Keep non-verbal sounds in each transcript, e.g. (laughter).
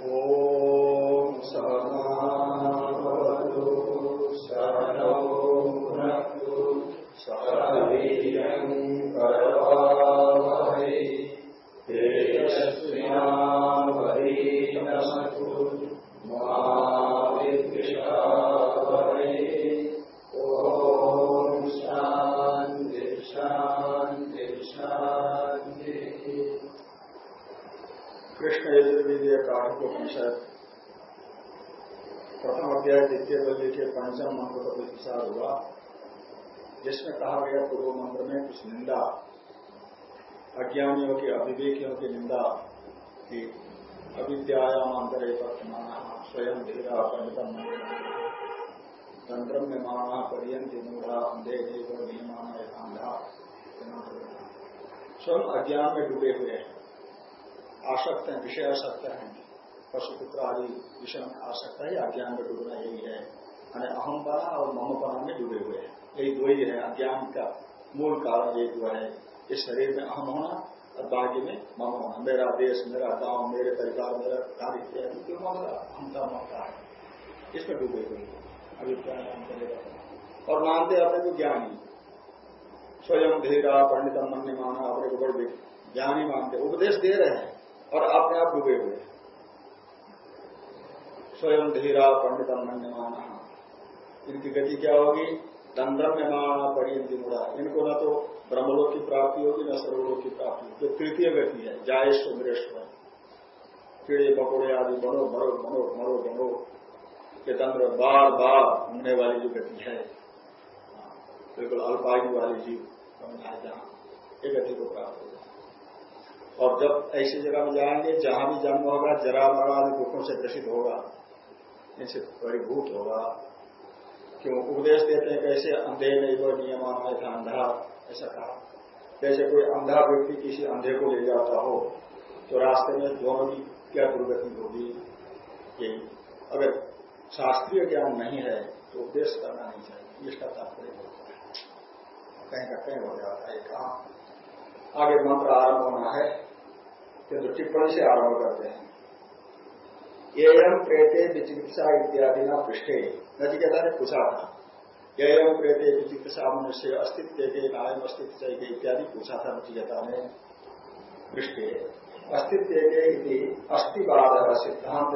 ॐ में कुछ निंदा, अज्ञानियों की, अविवेकियों की निंदा, की अविद्यायाम अंतरे वर्तमाना स्वयं धीरा पंडितम तंत्र में माना पर्यंत मूढ़ा अंधे देव नियमाना अंधा स्वयं अज्ञान में डूबे हुए हैं। आसक्त हैं, विषय आसक्त हैं। पशुपुत्र आदि विषय में आसक्त है अज्ञान में डूबना यही है। यानी अहमपना और ममपना में डूबे हुए हैं। यही दो ही है, अज्ञान का मूल कारण यही दो है इस शरीर में अहम होना और बाकी में मम होना। मेरा देश, मेरा गाँव, मेरे परिवार, मेरा कार्य इत्यादि क्यों ममता अहमता ममता है। इसमें डूबे हुए करेगा और मानते अपने को ज्ञानी। स्वयं धीरा पंडित मन माना, अपने को बड़े ज्ञानी मानते उपदेश दे रहे हैं और अपने आप डूबे हुए हैं। स्वयं धीरा पंडित मन माना, इनकी गति क्या होगी? दंडम में माना परियंती मुड़ा इनको न तो ब्रह्मलोक की प्राप्ति होगी, न सर्वलोक की प्राप्ति होगी। जो तृतीय गति है जायेश्व मृष्व कीड़े मकोड़े आदि बनो, मरो मरो मरो। बनो के तंत्र बार बार घूमने वाली जो गति है, बिल्कुल अल्पायु वाली जीव समझाए जहाँ, ये गति को प्राप्त होगा और जब ऐसी जगह में जाएँगे, जहाँ भी जन्म होगा, जरा मरा आदि दुखों से ग्रसित होगा, इनसे परिभूत होगा। क्यों उपदेश देते हैं, कैसे अंधे नहीं वो नियमान था अंधा, ऐसा कहा। जैसे कोई अंधा व्यक्ति किसी अंधे को ले जाता हो तो रास्ते में दोनों की क्या दुर्गति होगी? यही। अगर शास्त्रीय ज्ञान नहीं है तो उपदेश करना नहीं चाहिए। इसका तात्पर्य होता है। कहीं का कहीं हो जाता है, कहा। आगे मंत्र आरंभ होना है, किंतु टिप्पणी से आरंभ करते हैं। एयम प्रेते विचिकित्सा इत्यादि ना पृष्ठे। नचिकेता ने पूछा था। एयम प्रेते विचिकित्सा मनुष्य अस्तित्व के नायम अस्तित्व चाहिए इत्यादि पूछा था नचिकेता ने पृष्ठे। अस्तित्व के अस्थिवाद सिद्धांत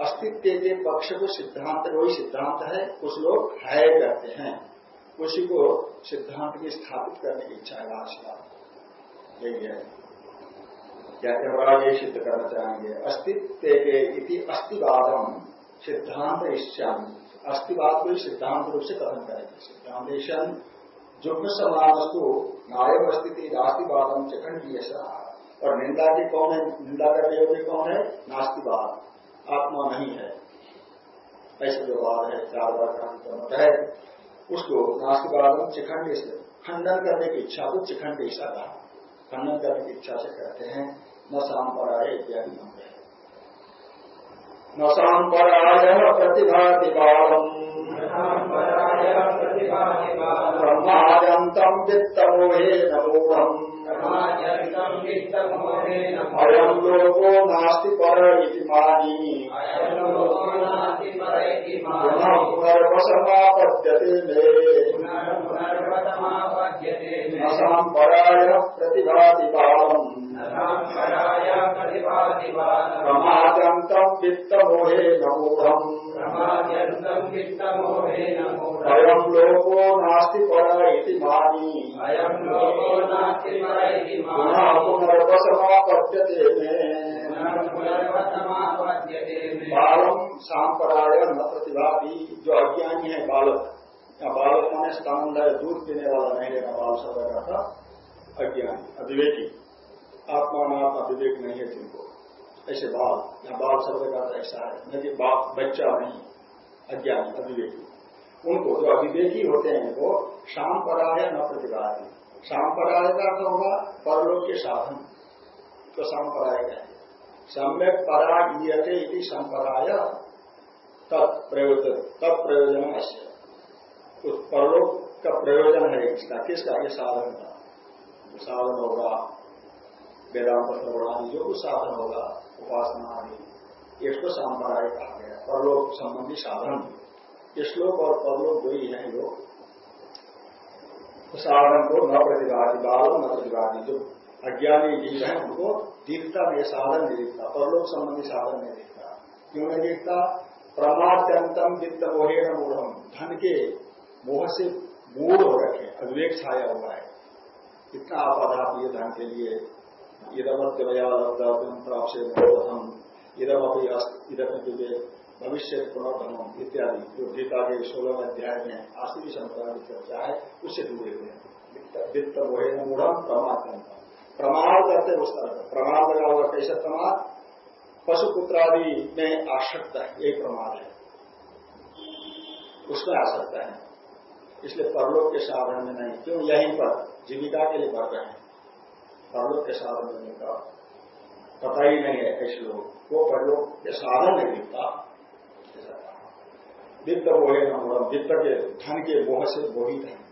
अस्तित्व के पक्ष को सिद्धांत, वही सिद्धांत है, कुछ लोग है कहते हैं। उसी को सिद्धांत की स्थापित करने की इच्छा है आज यही है। यमराज ये सिद्ध करना चाहेंगे अस्तित्व के इति अस्थिवादम सिद्धांत ईश्याम अस्थिवाद को सिद्धांत रूप से कथन करेंगे सिद्धांत सिद्धांतेशन जुग्म समानस्तु नायम स्थिति नास्तिवादम चखंडीय और निंदा की कौन है? निंदा करने योग्य कौन है? नास्तिवाद। आत्मा नहीं है। ऐसा व्यवहार है, चार बार का है। उसको नास्तिवादम चिखंड खंडन करने की इच्छा को चिखंड ऐसा कहा। खंडन करने की इच्छा से कहते हैं। न सांपराय इत्यादि मंत्र है। न सांपराय प्रतिभा दिवालम ब्रह्माजंतम वित्तमोहे नमोहम अयम लोको नास्ति पर पुनर्वसमापद्यते मे। प्रतिभादिपालम प्रमादंतम वित्तमोहे नमूढ़म अयम लोको नास्ति पर इति मानी। पुनः पुनर्वसमापद्यते मे। बालम सांपराय न प्रतिभादी जो अज्ञानी है बालक। या बालक माने है दूध पीने वाला नहीं लेना बाल शब्द का था अज्ञानी अविवेकी आत्मा नाम अविवेक नहीं है जिनको ऐसे बाल या बाल शब्द का ऐसा है, न कि बाप बच्चा नहीं, अज्ञानी, अविवेकी। उनको जो अविवेकी होते हैं, वो शाम पराय न प्रतिभागी शाम पराय का अर्थ होगा परलोक के साधन। तो शाम पराय का है? सम्यक इति संपराय तत्प्रयोजन तब प्रयोजन अश्य उस परलोक का प्रयोजन है इसका, किसका? ये साधन का। साधन होगा वेदांत श्रवण आदि जो कुछ साधन होगा, उपासना आदि इसको सांपराय कहा गया परलोक संबंधी साधन। श्लोक और परलोक दो ही है लोग। साधन को न प्रतिभागी बाल, न प्रतिभागी जो अज्ञानी जीव है, उनको दिखता नहीं साधन नहीं दिखता परलोक संबंधी साधन नहीं दिखता क्यों नहीं दिखता प्रमाद्यंतम वित्त मोहे मूढ़ धन के मोह से मूढ़ हो रखे अविवेक छाया हुआ है। इतना आपाधाप ये धन के लिए। भविष्य पुनर्धम इत्यादि जो गीता के सोलह अध्याय में आसुरी संप्रदाय की चर्चा है उससे जुड़े हुए हैं वित्त मोहे मूढ़ प्रमाण प्रमाण करते उस तरह प्रमाण लगा हुआ कैसे प्रमाण पशुपुत्रादि में आसक्त है यही प्रमाण है। उसमें आसक्त है। इसलिए परलोक के साधन में नहीं, क्यों? यहीं पर जीविका के लिए बढ़ रहे हैं। परलोक के साधन में का पता ही नहीं है ऐसे लोग। वो परलोक के साधन नहीं दिखता वित्त मोहे न वित्त के, धन के मोह से मोहित है।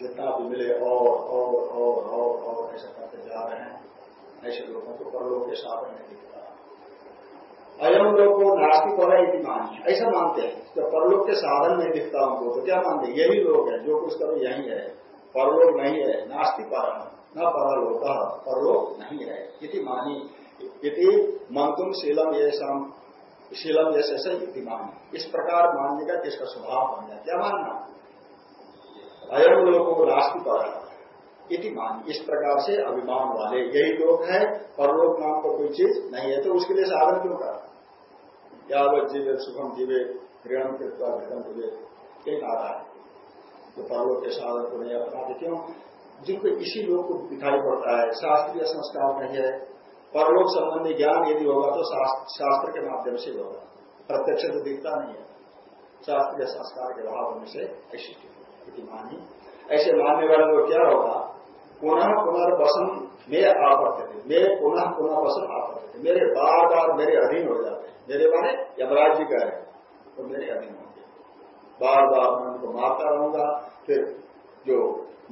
जितना भी मिले और और और और और ऐसा करते जा रहे हैं। ऐसे लोगों को परलोक के साधन नहीं दिखता अयम लोग को नास्तिक हो रहा मान ऐसा मानते हैं। जब परलोक के साधन नहीं दिखता उनको। तो क्या मानते यही लोग हैं। जो कुछ करो, यही है। परलोक नहीं है। नास्तिक परम न परलोक परलोक नहीं है। इति मानी। इति मंतुम शीलम ये शीलम जैसे मानी। इस प्रकार मानने का किसका स्वभाव जाए क्या मानना? अयम लोगों को नास्ति पर इति मान। इस प्रकार से अभिमान वाले यही लोग हैं परलोक नाम का कोई चीज़ नहीं है तो उसके लिए साधन क्यों करा? यावत जीवे, सुखम जीवे ऋणम कृपा घृतम जीवे एक आधार है। जो परलोक के साधन को नहीं अपनाते क्यों? जिनको इसी लोग को दिखाई पड़ता है। शास्त्रीय संस्कार नहीं है। परलोक संबंधी ज्ञान यदि होगा तो शास्त्र के माध्यम से होगा। प्रत्यक्ष तो दिखता नहीं है। शास्त्रीय संस्कार के अभाव होने से ऐसी मानी। ऐसे मानने वाले को क्या होगा? पुनः पुनर्वसन में आपत्ति थे मेरे पुनः पुनः वसन आपत्ति थे मेरे बार बार मेरे अधीन हो जाते हैं। मेरे माने यमराज जी का है। तो मेरे अधीन होंगे बार बार मैं उनको मारता रहूँगा। फिर जो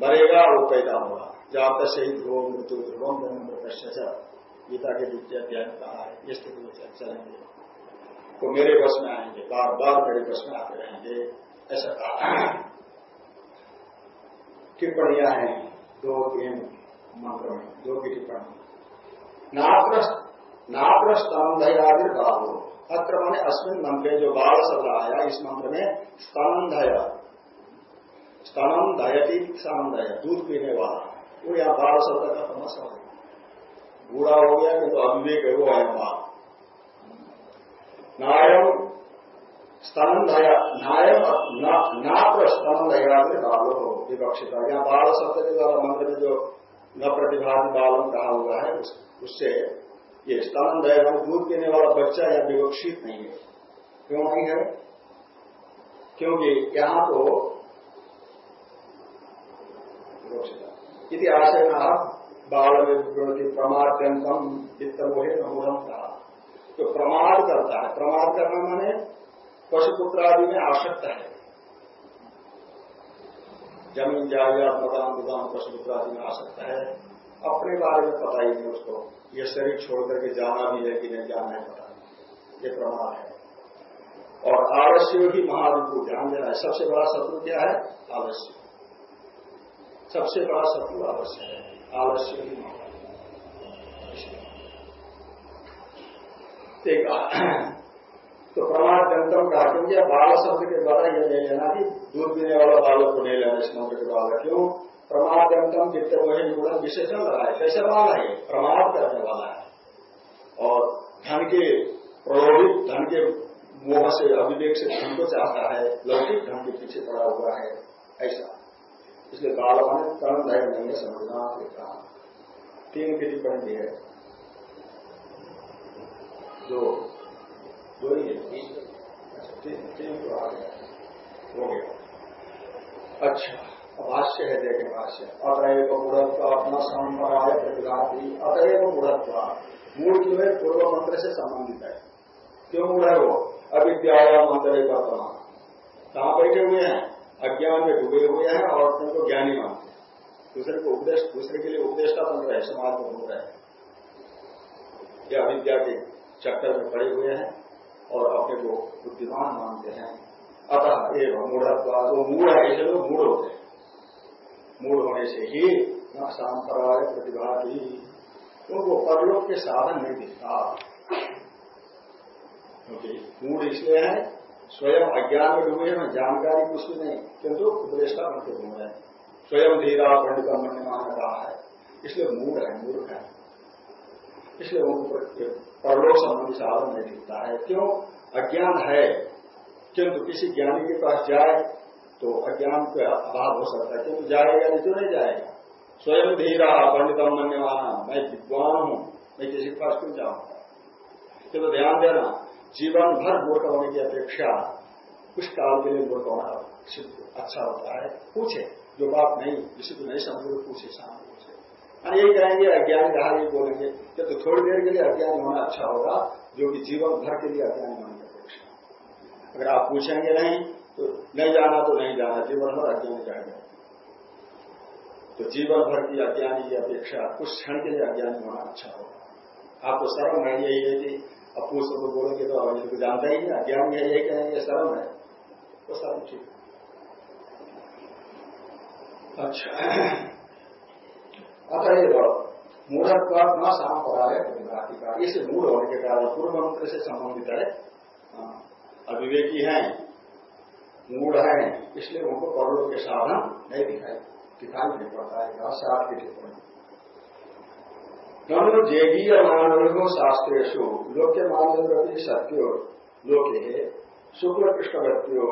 मरेगा वो पैदा होगा। जात शहीद हो, मृत्यु ध्रुवम जन्म गीता के द्वितीय अध्याय में कहा है ये स्थिति में चलेंगे। तो मेरे बस में आएँगे बार बार मेरे बस में आते रहेंगे, ऐसा कहा टिप्पणियाँ हैं, दो तीन मंत्र में दो की टिप्पणी। नाप्र स्तंभयादि बालो अत्र मैंने अस्मिन मंत्र जो बाल शब्द आया, इस मंत्र में स्तंभय स्तनम दयती सामदय दूध पीने वाला। वो यहाँ बाल शब्द का समस्या है बूढ़ा हो गया कि तो अविवेक है वो है बाल नायम स्तन दया, नायम नाप्र स्तन दया में बालो हो विवक्षित। बाल शब्द के द्वारा मंत्र में जो न प्रतिभागी बालन कहा हुआ है उससे ये स्तन दया दूध पीने वाला बच्चा या विवक्षित नहीं है। क्यों नहीं है? क्योंकि यहाँ तो इति आशय विवृणति प्रमाद्यंतम वित्त मोहे नमूढ़ कहा तो प्रमाद करता है। प्रमाद करना माने पशुपुत्र आदि में आवश्यकता है। ज़मीन जायदाद मकान दुकान पशुपुत्र आदि में आवश्यकता है। अपने बारे में पता ही नहीं उसको। ये शरीर छोड़ करके जाना भी है कि नहीं जाना है पता नहीं। ये प्रमाद है। और आवश्यक ही को ध्यान देना है। सबसे बड़ा शत्रु क्या है? आवश्यक सबसे बड़ा शत्रु आवश्यक है, आवश्यक ही तो प्रमाण जनतम कहा क्योंकि बाल शब्द के द्वारा यह नहीं लेना कि दूध पीने वाला बालक को नहीं लेना, इस मंत्र के द्वारा क्यों? प्रमाण जनतम जितने वही गुण विशेषण लगा है कैसे वाला है प्रमाण करने वाला है। और धन के प्रलोभित, धन के मोह से अभिवेक से धन को चाहता है, लौकिक धन के पीछे पड़ा हुआ है, ऐसा। इसलिए बालक ने कर्म धैर्य नहीं है, समझना कहा तीन की टिप्पणी है दो। दो ही है। अच्छा तीन। तीन तो आ गया। हो गया। अच्छा भाष्य है देखें भाष्य। अतएव मूढ़त्व अपना संपराय प्रतिभाती अतएव मूढ़त्व मूल जो है पूर्व मंत्र से संबंधित है। क्यों मूढ़ है वो? अविद्या मंत्र कहा बैठे हुए हैं? अज्ञान में डूबे हुए हैं और अपने को ज्ञानी मानते हैं। दूसरे को उपदेश, दूसरे के लिए उपदेशता बन रहे समाज में हो रहे हैं। या अविद्या के चक्कर में पड़े हुए हैं और अपने को बुद्धिमान मानते हैं। अतः एवं मूढ़त्वा वो मूढ़ है ऐसे लोग मूढ़ होते हैं। मूढ़ होने से ही न सांपराय प्रतिभा की उनको परलोक के साधन नहीं दिखता। क्योंकि मूढ़ इसलिए है स्वयं अज्ञान में डूबे हैं जानकारी कुछ भी नहीं, किंतु उपदेशता बनते घूम रहे हैं। स्वयं धीरा पंडित मन मान रहा है। इसलिए मूढ़ है मूर्ख है। इसलिए उनको परलोक संबंधी साधन नहीं दिखता है। क्यों? अज्ञान है। किंतु किसी ज्ञानी के पास जाए तो अज्ञान का अभाव हो सकता है। किंतु जाएगा नहीं तो नहीं जाएगा? स्वयं धीरा पंडितम मन्यमाना मैं विद्वान हूँ। मैं किसी के पास क्यों जाऊँगा? तो ध्यान देना। जीवन भर मूर्ख होने की अपेक्षा कुछ काल के लिए मूर्ख होना अच्छा होता है। पूछे, जो बात नहीं, जिसे तो नहीं समझे, पूछे, सामने पूछे। यही कहेंगे, अज्ञानी रहा यही बोलेंगे। कि तो थोड़ी देर के लिए अज्ञानी होना अच्छा होगा, जो कि जीवन भर के लिए अज्ञानी होने की अपेक्षा। अगर आप पूछेंगे नहीं तो नहीं जाना तो नहीं जाना जीवन भर अज्ञानी जाएगा? तो जीवन भर की अज्ञानी की अपेक्षा कुछ क्षण के लिए अज्ञानी होना अच्छा होगा। आपको शर्म नहीं यही है कि पूछ तो बोलेंगे तो अभी को जानता ही नहीं अज्ञान है यही कहेंगे शर्म है। तो शर्म ठीक। अच्छा। अतएव मूढ़त्व न है प्रतिभाति का इस मूढ़ होने के कारण पूर्व मंत्र से संबंधित है। हाँ, अविवेकी हैं मूढ़ हैं इसलिए उनको परलोक के साधन नहीं दिखाई दिखाई नहीं पड़ता है। आपकी टिप्पणी। ननु जेगीय मानव शास्त्रेशु लोक्य मानव सत्यो, लोके शुक्ल कृष्ण गत्यो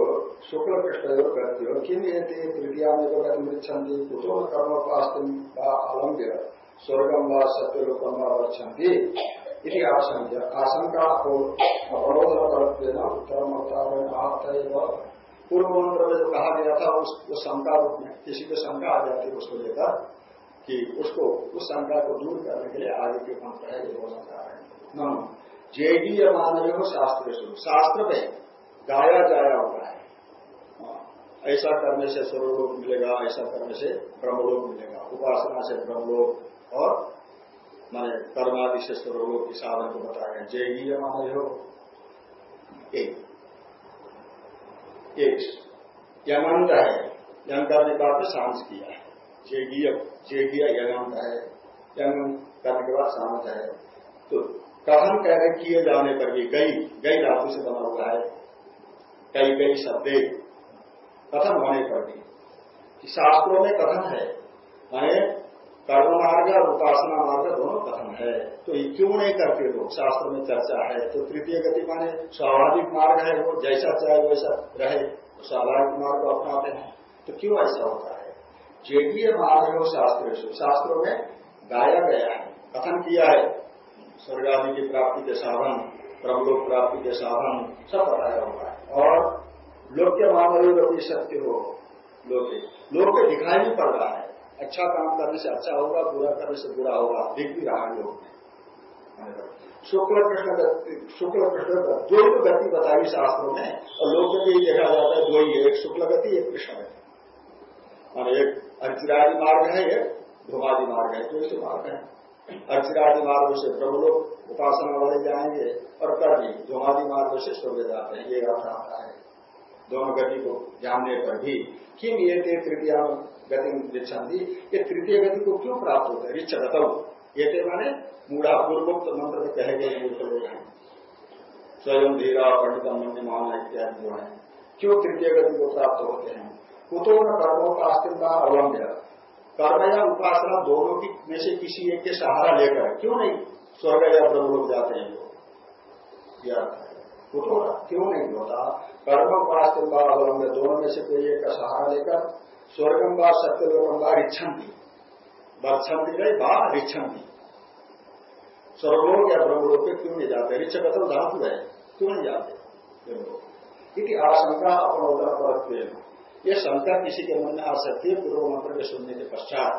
शुक्ल कृष्ण गत्यो किम ये तृतीया में तो गति कुतो कर्म पास्तम अलम्ब्य स्वर्गम व सत्यलोकम व गच्छन्ति इति आशंका आशंका अपरोधन उत्तरम अवतारण पूर्व मंत्र में जो कहा गया था, उस शंका रूप में, किसी को शंका आ जाती है, उसको लेकर कि उसको उस शंका को दूर करने के लिए आगे के मंत्र है। ये बोलना चाह रहे हैं जेडीय मानव शास्त्र शास्त्र में गाया जाया हुआ है। हाँ, ऐसा करने से स्वरूप मिलेगा ऐसा करने से ब्रह्मलोक मिलेगा। उपासना से ब्रह्मलोक और मैंने कर्मादि से स्वरूप की साधन को बताया जयगीय मानव एक। एक। यमंत है। यंग का आपने सांस किया है। जेगीय जेगीय यमंत है। यंग करने के बाद सांस है। तो कथन कहने किए जाने पर भी गई गई धातु से बना हुआ है। कई कई शब्द कथन होने पर भी। शास्त्रों में कथन है। माने कर्म मार्ग और उपासना मार्ग दोनों कथन है। तो ये क्यों नहीं करते लोग? शास्त्र में चर्चा है। तो तृतीय गति माने स्वाभाविक मार्ग है वो, जैसा चाहे वैसा रहे तो स्वाभाविक मार्ग अपनाते हैं। तो क्यों ऐसा होता है? जेडीय मार्ग शास्त्र शास्त्रों में गाया गया है, कथन किया है। स्वर्ग आदि की प्राप्ति के साधन प्रमलोक प्राप्ति के साधन सब बताया हुआ है। और लोक के मानव सत्य हो लोग लोग दिखाई भी पड़ रहा है। अच्छा काम करने से अच्छा होगा, बुरा करने से बुरा होगा, दिख भी रहा है लोग शुक्ल कृष्ण शुक्ल कृष्ण दो ही गति बताई शास्त्रों में, और लोग में यही देखा जाता है, दो है, एक शुक्ल गति, एक कृष्ण गति। और एक अर्चिरादि मार्ग है ये धुमादि मार्ग है दो मार्ग है। अर्चिरादि मार्ग से ब्रह्मलोक उपासना वाले जाएँगे और कर्मी धुमादि मार्ग से स्वर्ग जाते हैं, ये अर्थ आता है। दोनों गति को जानने पर भी किम ये थे तृतीय गति रिच्छांति ये तृतीय गति को क्यों प्राप्त होता है? रिच गतव ये थे माने मूढ़ा पूर्वोक्त मंत्र में कहे गए मूर्ख लोग हैं स्वयं धीरा, पंडित मन माना इत्यादि जो है, क्यों तृतीय गति को प्राप्त होते हैं? कुतो न कर्मों का अस्तित्व अवलंब्य कर्म या उपासना दोनों की में से किसी एक के सहारा लेकर क्यों नहीं? स्वर्ग या ब्रह्म लोग जाते हैं लोग। यह कुतो क्यों नहीं होता? कर्म उपासना अवलंब दोनों में से कोई एक का सहारा लेकर स्वर्गम व सत्यलोकम व रिच्छन्ति। बक्षंति गई बा रिच्छन्ति। स्वर्गलोक या ब्रह्मलोक पे क्यों नहीं जाते? रिच्छ कथम धातु है। क्यों नहीं जाते? आशंका अपनोदर पर ये शंका किसी के मन में आ सकती है, पूर्व मंत्र के सुनने के पश्चात।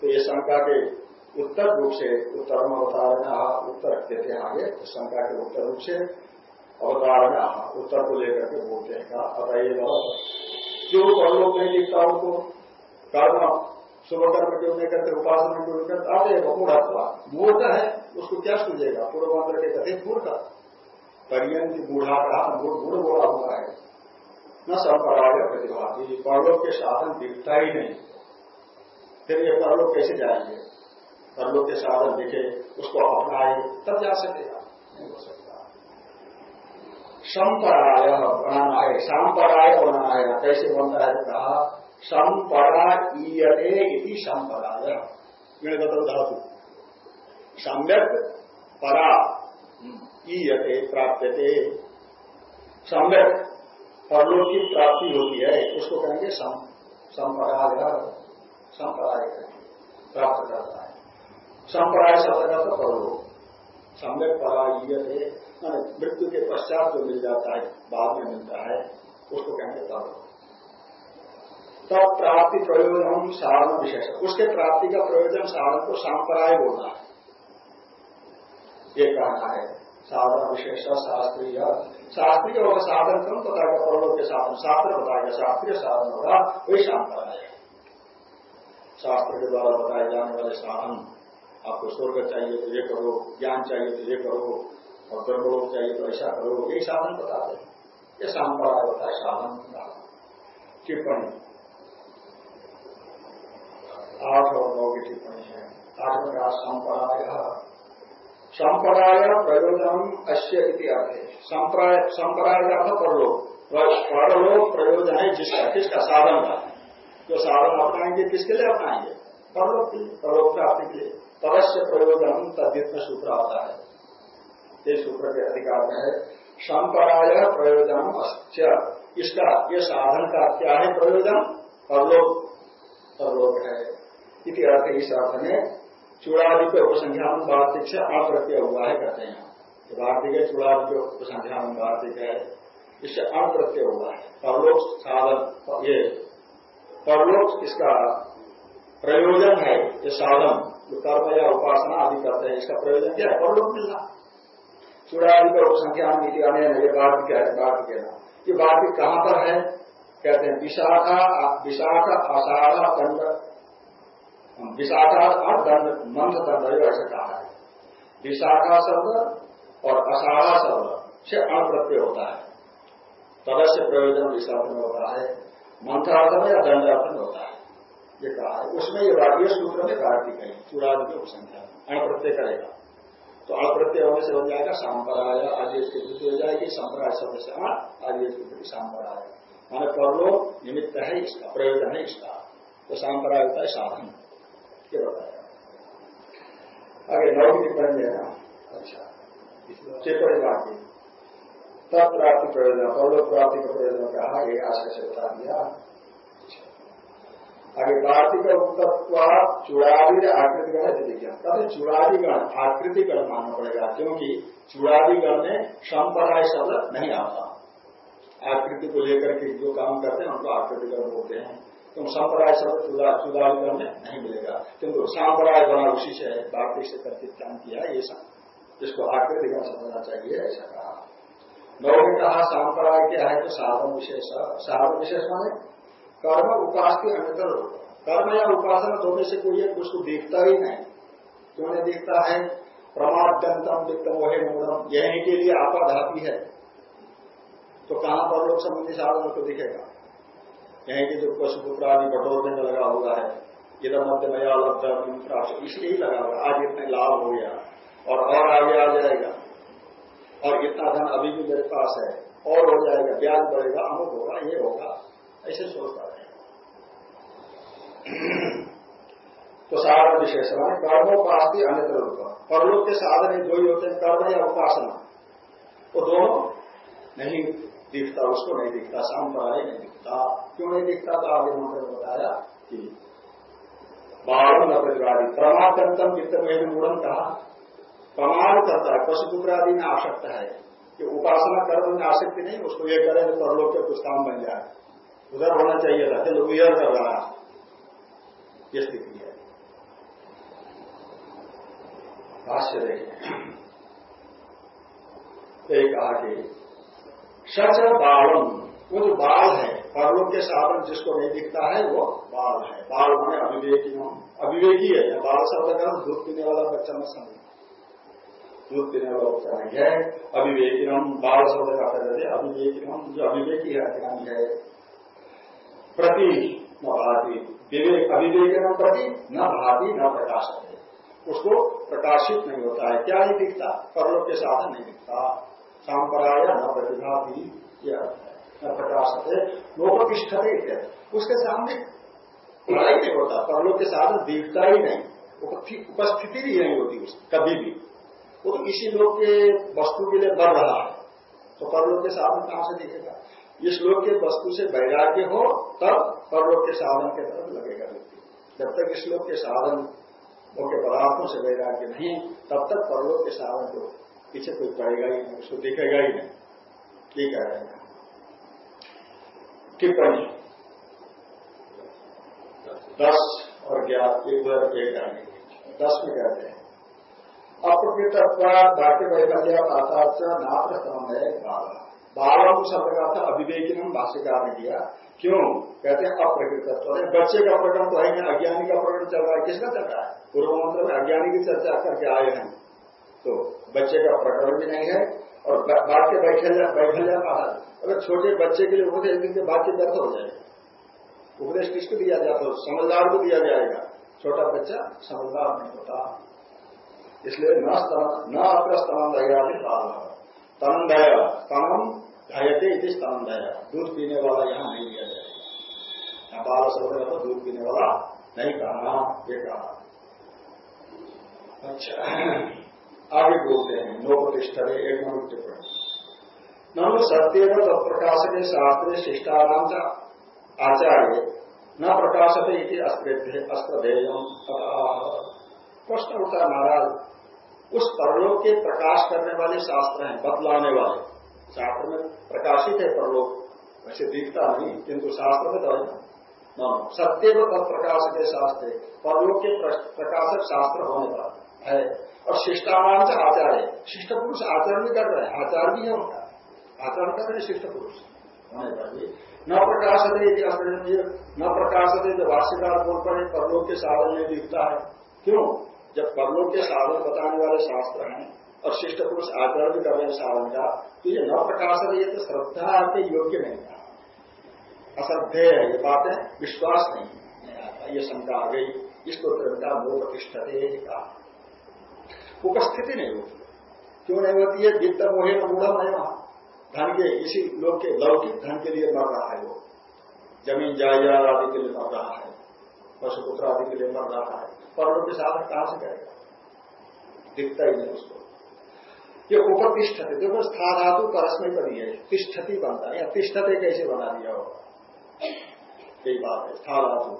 तो ये शंका के उत्तर रूप से उत्तर में अवतारणा उत्तर देते हैं आगे तो शंका के उत्तर रूप से अवतारणा उत्तर को लेकर के बोलते हैं, कहा अतएव जो परलोक नहीं दिखता उनको? कर्म शुभ कर्म क्यों नहीं करते? उपासना क्यों नहीं करते? आते हैं मूढ़ मूर्ख है, उसको क्या सूझेगा? पूर्व मंत्र के कथित मूर्ख। पर्यंत बूढ़ा का बूढ़ बोला हुआ है। न संपराय प्रतिभागी परलोक के साधन दिखता ही नहीं। फिर ये परलोक कैसे जाएँगे? परलोक के साधन दिखे, उसको अपनाए, तब जा सकेगा नहीं हो सकता। संपराय बनाना है सांपराय बनाना है कैसे बनता है कहा संपरा इति संपराय। गणगत धातु सम्यक परा ईयते प्राप्यते। सम्यक परलोक की प्राप्ति होती है, उसको कहेंगे संपराय संपराय प्राप्त करता है। संपराय शब्द का तो परलोक सम्यक परा ईयते मृत्यु के पश्चात जो मिल जाता है, बाद में मिलता है, उसको कहेंगे परलोक तब प्राप्ति प्रयोजन हम साधन विशेष। उसके प्राप्ति का प्रयोजन साधन को सांपराय बोलना है। ये कहना है। साधन विशेष शास्त्रीय शास्त्रीय होगा साधन कम बताएगा परलोक के साधन शास्त्र बताएगा शास्त्रीय साधन होगा वही शांत सांपराय शास्त्र के द्वारा बताए जाने वाले साधन, आपको स्वर्ग चाहिए तो ये करो, ज्ञान चाहिए तो ये करो, और ब्रह्मलोक चाहिए तो ऐसा करो यही साधन बताते हैं। ये सांपराय होता है साधन। टिप्पणी। आठ और नौ की टिप्पणी है आठ में कहा संपराय संपराय प्रयोजन अश्य अर्थ है संपराय का परलोक। परलोक प्रयोजन है जिसका किसका? साधन का। जो साधन अपनाएँगे, किसके लिए अपनाएँगे? परलोक के लिए। परलोक प्राप्ति के लिए। परस्य प्रयोजन तद्दित में सूत्र आता है। ये सूत्र के अधिकार में है। संपराय प्रयोजन अश्य इसका ये साधन का क्या है प्रयोजन? परलोक। परलोक है। इति इस अर्थ में चूड़ादि के उपसंख्यान वार्तिक से अप्रत्यय हुआ है, कहते हैं। वार्तिक है, चूड़ादि के उपसंख्यान वार्तिक है। इससे अप्रत्यय हुआ है। परलोक साधन, ये परलोक इसका प्रयोजन है, ये साधन, जो कर्म या उपासना आदि करते हैं, इसका प्रयोजन क्या है? परलोक मिलना। चूड़ादि का उपसंख्यान नीति अन्य ये वार्तिक है वार्तिक है ये वार्तिक कहाँ पर है? कहते हैं, विशाखा विशाखा आषाढ़ दंड विशाखा दंड मंथ दंड ऐसा कहा है विशाखा शब्द और अषाढ़ा शब्द से अप्रत्यय होता है तदस्य प्रयोजन विशाख में होता है मंत्रार्थ में या दंडार्थ में होता है ये कहा है उसमें ये राज्य सूत्र में कार्तिक है चूड़ादि की उपसंख्या अणप्रत्यय करेगा तो अप्रत्यय होने से हो जाएगा सांपराय आदि इसकी वृद्धि हो जाएगी संपराय शब्द से आदि इसकी वृद्धि सांपराय माने परलो निमित्त है। इसका प्रयोजन है इसका तो सांपराय होता है साधन ये बताया आगे नौ की टिप्पणी है ना। अच्छा टिप्पणी बाकी। तब प्राप्ति प्रयोजन परलोक प्राप्ति का प्रयोजन कहा ये आशय से बता दिया। आगे कार्तिक उत्तर चुड़ादी आकृतिगण है विज्ञान कहते चुड़ादीगण आकृतिगण मानना पड़ेगा, क्योंकि चुड़ादीगण में संपराय शब्द नहीं आता। आकृति को लेकर के जो काम करते हैं, उनको आकृतिगण बोलते हैं। तुम संप्रदाय शब्द चुदालीगण में नहीं मिलेगा। किंतु सांप्रदाय बना उसी से वार्तिक से काम किया ये जिसको आकृतिगण समझना चाहिए, ऐसा कहा। नौ ने कहा सांप्रदाय क्या है? तो साधन विशेष साधन विशेष माने कर्म उपास के अन्यतर कर्म या उपासना दोनों से कोई एक, उसको देखता ही नहीं। क्यों नहीं देखता है, प्रमाद्यंतम वित्तम वहे मूलम। यही के लिए आपाधापी है। तो कहाँ पर लोग संबंधी साधन को दिखेगा? यहीं के जो पशुपुत्र आदि बटोरने में लगा हुआ है इधर मध्य नया प्राप्त इसलिए ही लगा हुआ आज इतने लाभ हो गया और और आगे आ जाएगा। और इतना धन अभी भी मेरे पास है, और हो जाएगा, ब्याज बढ़ेगा अमुक होगा, ये होगा, ऐसे सोचता है। तो साधन विशेषण कर्मोपास अन्य रूप परलोक के साधन दो ही होते हैं, कर्म या उपासना। वो दोनों नहीं दिखता, उसको नहीं दिखता सांपराय नहीं दिखता। क्यों नहीं दिखता? तो आगे मंत्र ने बताया कि बाल न प्रतिवादी प्रमादंतम वित्त में मूढ़ कहा। प्रमाण करता है पशुपुत्र आदि में आवश्यकता है। कि उपासना कर्म में आसक्ति नहीं, उसको ये करें तो परलोक के कुछ काम बन जाए। उधर होना चाहिए था चलो उधर कर रहा। ये स्थिति है। भाष्य देखिए एक आगे सच बालम वो जो बाल है परलोक के साधन जिसको नहीं दिखता है, वो बाल है। बाल माने अविवेकी अविवेकी है बाल शब्द का दूध पीने वाला बच्चा मत समझ। दूध पीने वाला बच्चा नहीं है। अभिवेकी हम बाल शब्द का कर अभिवेकी जो अभिवेकी है अज्ञानी है। प्रति न भाती। विवेक, अभिवेक न प्रति न भाती, न प्रकाशक है। उसको प्रकाशित नहीं होता है। क्या नहीं दिखता? परलोक के साधन नहीं दिखता। सांपराया न प्रतिभा भी यह है लोकोतिष्ठते उसके सामने लड़ाई नहीं होता, परलोक के साधन दिखता ही नहीं, उपस्थिति भी नहीं होती उसकी कभी भी। वो तो इसी लोग के वस्तु के लिए बढ़ रहा है तो परलोक के साधन कहाँ से दिखेगा? इस लोक के वस्तु से वैराग्य हो, तब परलोक के साधन के तरफ़ लगेगा व्यक्ति। जब तक इस लोक के साधन के पदार्थों से वैराग्य नहीं, तब तक परलोक के साधन को पीछे कोई पड़ेगा ही नहीं, उसको दिखेगा ही नहीं। ठीक है। टिप्पणी। दस और ग्यारह एक बार एक आएँगे दस में कहते हैं? अप्रकृत वाक्य वैकल्य पाता नात्र समय बाबा बालम शब्द का था अभिवेकिनम भाष्यकार ने किया क्यों? कहते हैं अप्रकृत बच्चे का प्रकरण तो है अज्ञानी का प्रकरण चल रहा है। किसका चल रहा है? पूर्व मंत्र में अज्ञानी की चर्चा करके आए हैं। तो बच्चे का प्रकरण भी नहीं है और बात वाक्य वैखल्य वैखल्य कहा अगर छोटे बच्चे के लिए उपदेश दिन के वाक्य व्यर्थ हो जाएगा। उपदेश किसको दिया जाता है? समझदार को दिया जाएगा। छोटा बच्चा समझदार नहीं होता। इसलिए न अपना स्तन दया तनंदय तनम धयते इस तनंदय दूध पीने वाला यहाँ नहीं लिया जाएगा। बाल शब्द तो दूध पीने वाला नहीं कहा। ये कहा। अच्छा। आगे बोलते हैं, नो प्रतिष्ठा एक नंबर टिप्पणी ननु सत्य तत्प्रकाश के शास्त्र शिष्टाराम का आचार्य न प्रकाशते अस्त्रेय प्रश्न उठता महाराज, उस परलोक के प्रकाश करने वाले शास्त्र हैं, बतलाने वाले। शास्त्र में प्रकाशित है परलोक, वैसे दिखता नहीं, किंतु शास्त्र में तो है। सत्य व प्रकाश के शास्त्र परलोक के प्रकाशक शास्त्र होने पर है। और शिष्टामान से आचार्य। शिष्ट पुरुष आचरण भी कर रहे हैं आचार भी है उनका। आचरण कर रहे शिष्ट पुरुष होने पर भी न प्रकाशते न प्रकाशते जो भाष्यकार बोल पड़े परलोक के साधन में दिखता है। क्यों? जब परलोक के साधन बताने वाले शास्त्र हैं और शिष्ट पुरुष आचरण भी कर रहे हैं साधन का तो ये न प्रकाशन ये तो श्रद्धा के योग्य नहीं था। अश्रद्धेय है ये बातें विश्वास नहीं आता ये शंका आ गई। इसको ग्रंथा वो प्रतिष्ठते कहा। उपस्थिति नहीं होती। क्यों नहीं होती? है वित्त मोहे मूढ़ है वहाँ धन के, इसी लोग के, लौकिक धन के लिए मर रहा है वो। ज़मीन, जायदाद आदि के लिए मर रहा है। पशुपुत्र आदि के लिए मर रहा है। परलोक के साधन कहाँ से करेगा? दिखता ही नहीं उसको। ये उपतिष्ठते। देखो स्था धातु परस्मय बनी है। तिष्ठती बनता है या तिष्ठते कैसे बना दिया होगा? यही बात है। स्था धातु।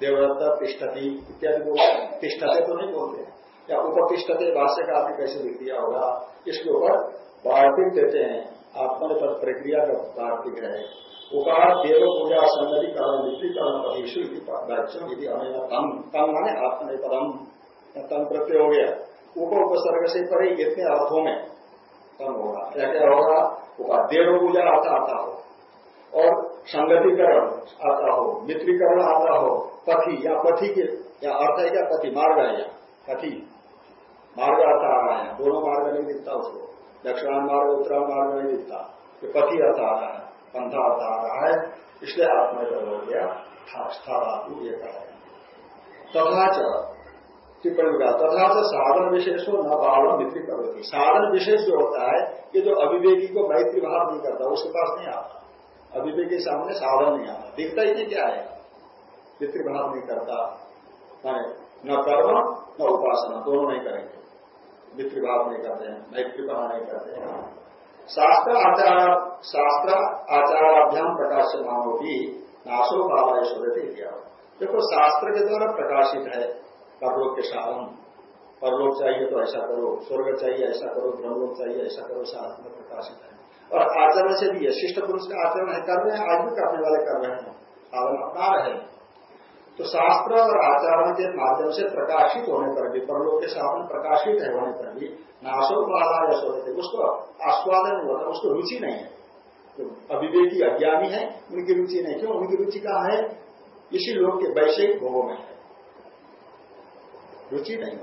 देवदत्ता तिष्ठती इत्यादि बोलते तिष्ठते तो नहीं बोलते या उपतिष्ठते भाष्य का आपने कैसे लिख दिया होगा, इसके ऊपर वार्तिक देते हैं आत्मन पर प्रक्रिया का वार्तिक है। उकार देव पूजा संगति करण विपरीकरण पदेशु वाच्यम यदि अमेन तम। तम माने आत्मनिपदम तम प्रत्यय हो गया। उप उपसर्ग से परे इतने अर्थों में तम होगा। क्या क्या होगा? उपार देव पूजा आता आता हो। और संगतिकरण आता हो। मित्रीकरण आता हो। पथी या पथी के या अर्थ है क्या? पति मार्ग है या पथी। मार्ग अर्थ आ रहा है, दोनों मार्ग नहीं दिखता उसको। दक्षिणान मार्ग, उत्तरायण मार्ग नहीं दिखता। पथी अर्थ आ रहा है, पंथा आ रहा है, इसलिए आत्मा जब हो गया स्थाधातु ये कहा तथा च टिप्पणी का तथा से साधन विशेष हो न बावण मित्री करोगी साधन विशेष जो होता है, ये जो अभिवेकी को मैत्री भाव नहीं करता, उसके पास नहीं आता। अभिवेकी सामने साधन नहीं आता। दिखता ही नहीं क्या है? मित्री भाव नहीं करता। न कर्म, न उपासना, दोनों नहीं करेंगे। मित्री भाव नहीं करते हैं मैत्री भाव नहीं करते हैं? शास्त्र आचार, शास्त्र आचाराभ्याम प्रकाश मानो भी नाशो बाबा ऐश्वर्य दिया देखो, शास्त्र के द्वारा प्रकाशित है परलोक के साधन। परलोक चाहिए तो ऐसा करो, स्वर्ग चाहिए ऐसा करो, ब्रह्मलोक चाहिए ऐसा करो, शास्त्र में प्रकाशित है। और आचरण से भी है शिष्ट पुरुष का आचरण है, कर रहे हैं, आज भी करने वाले कर रहे हैं। साधन अपना रहे हैं। तो शास्त्र और आचरण के माध्यम से प्रकाशित होने पर भी, परलोक के साधन प्रकाशित है होने पर भी नाशो बाधा थे उसको आस्वादन होता उसको रुचि नहीं है। तो अभिवेकी अज्ञानी है, उनकी रुचि नहीं, क्यों? उनकी रुचि कहाँ है? इसी लोग के वैश्विक भोगों में है। रुचि नहीं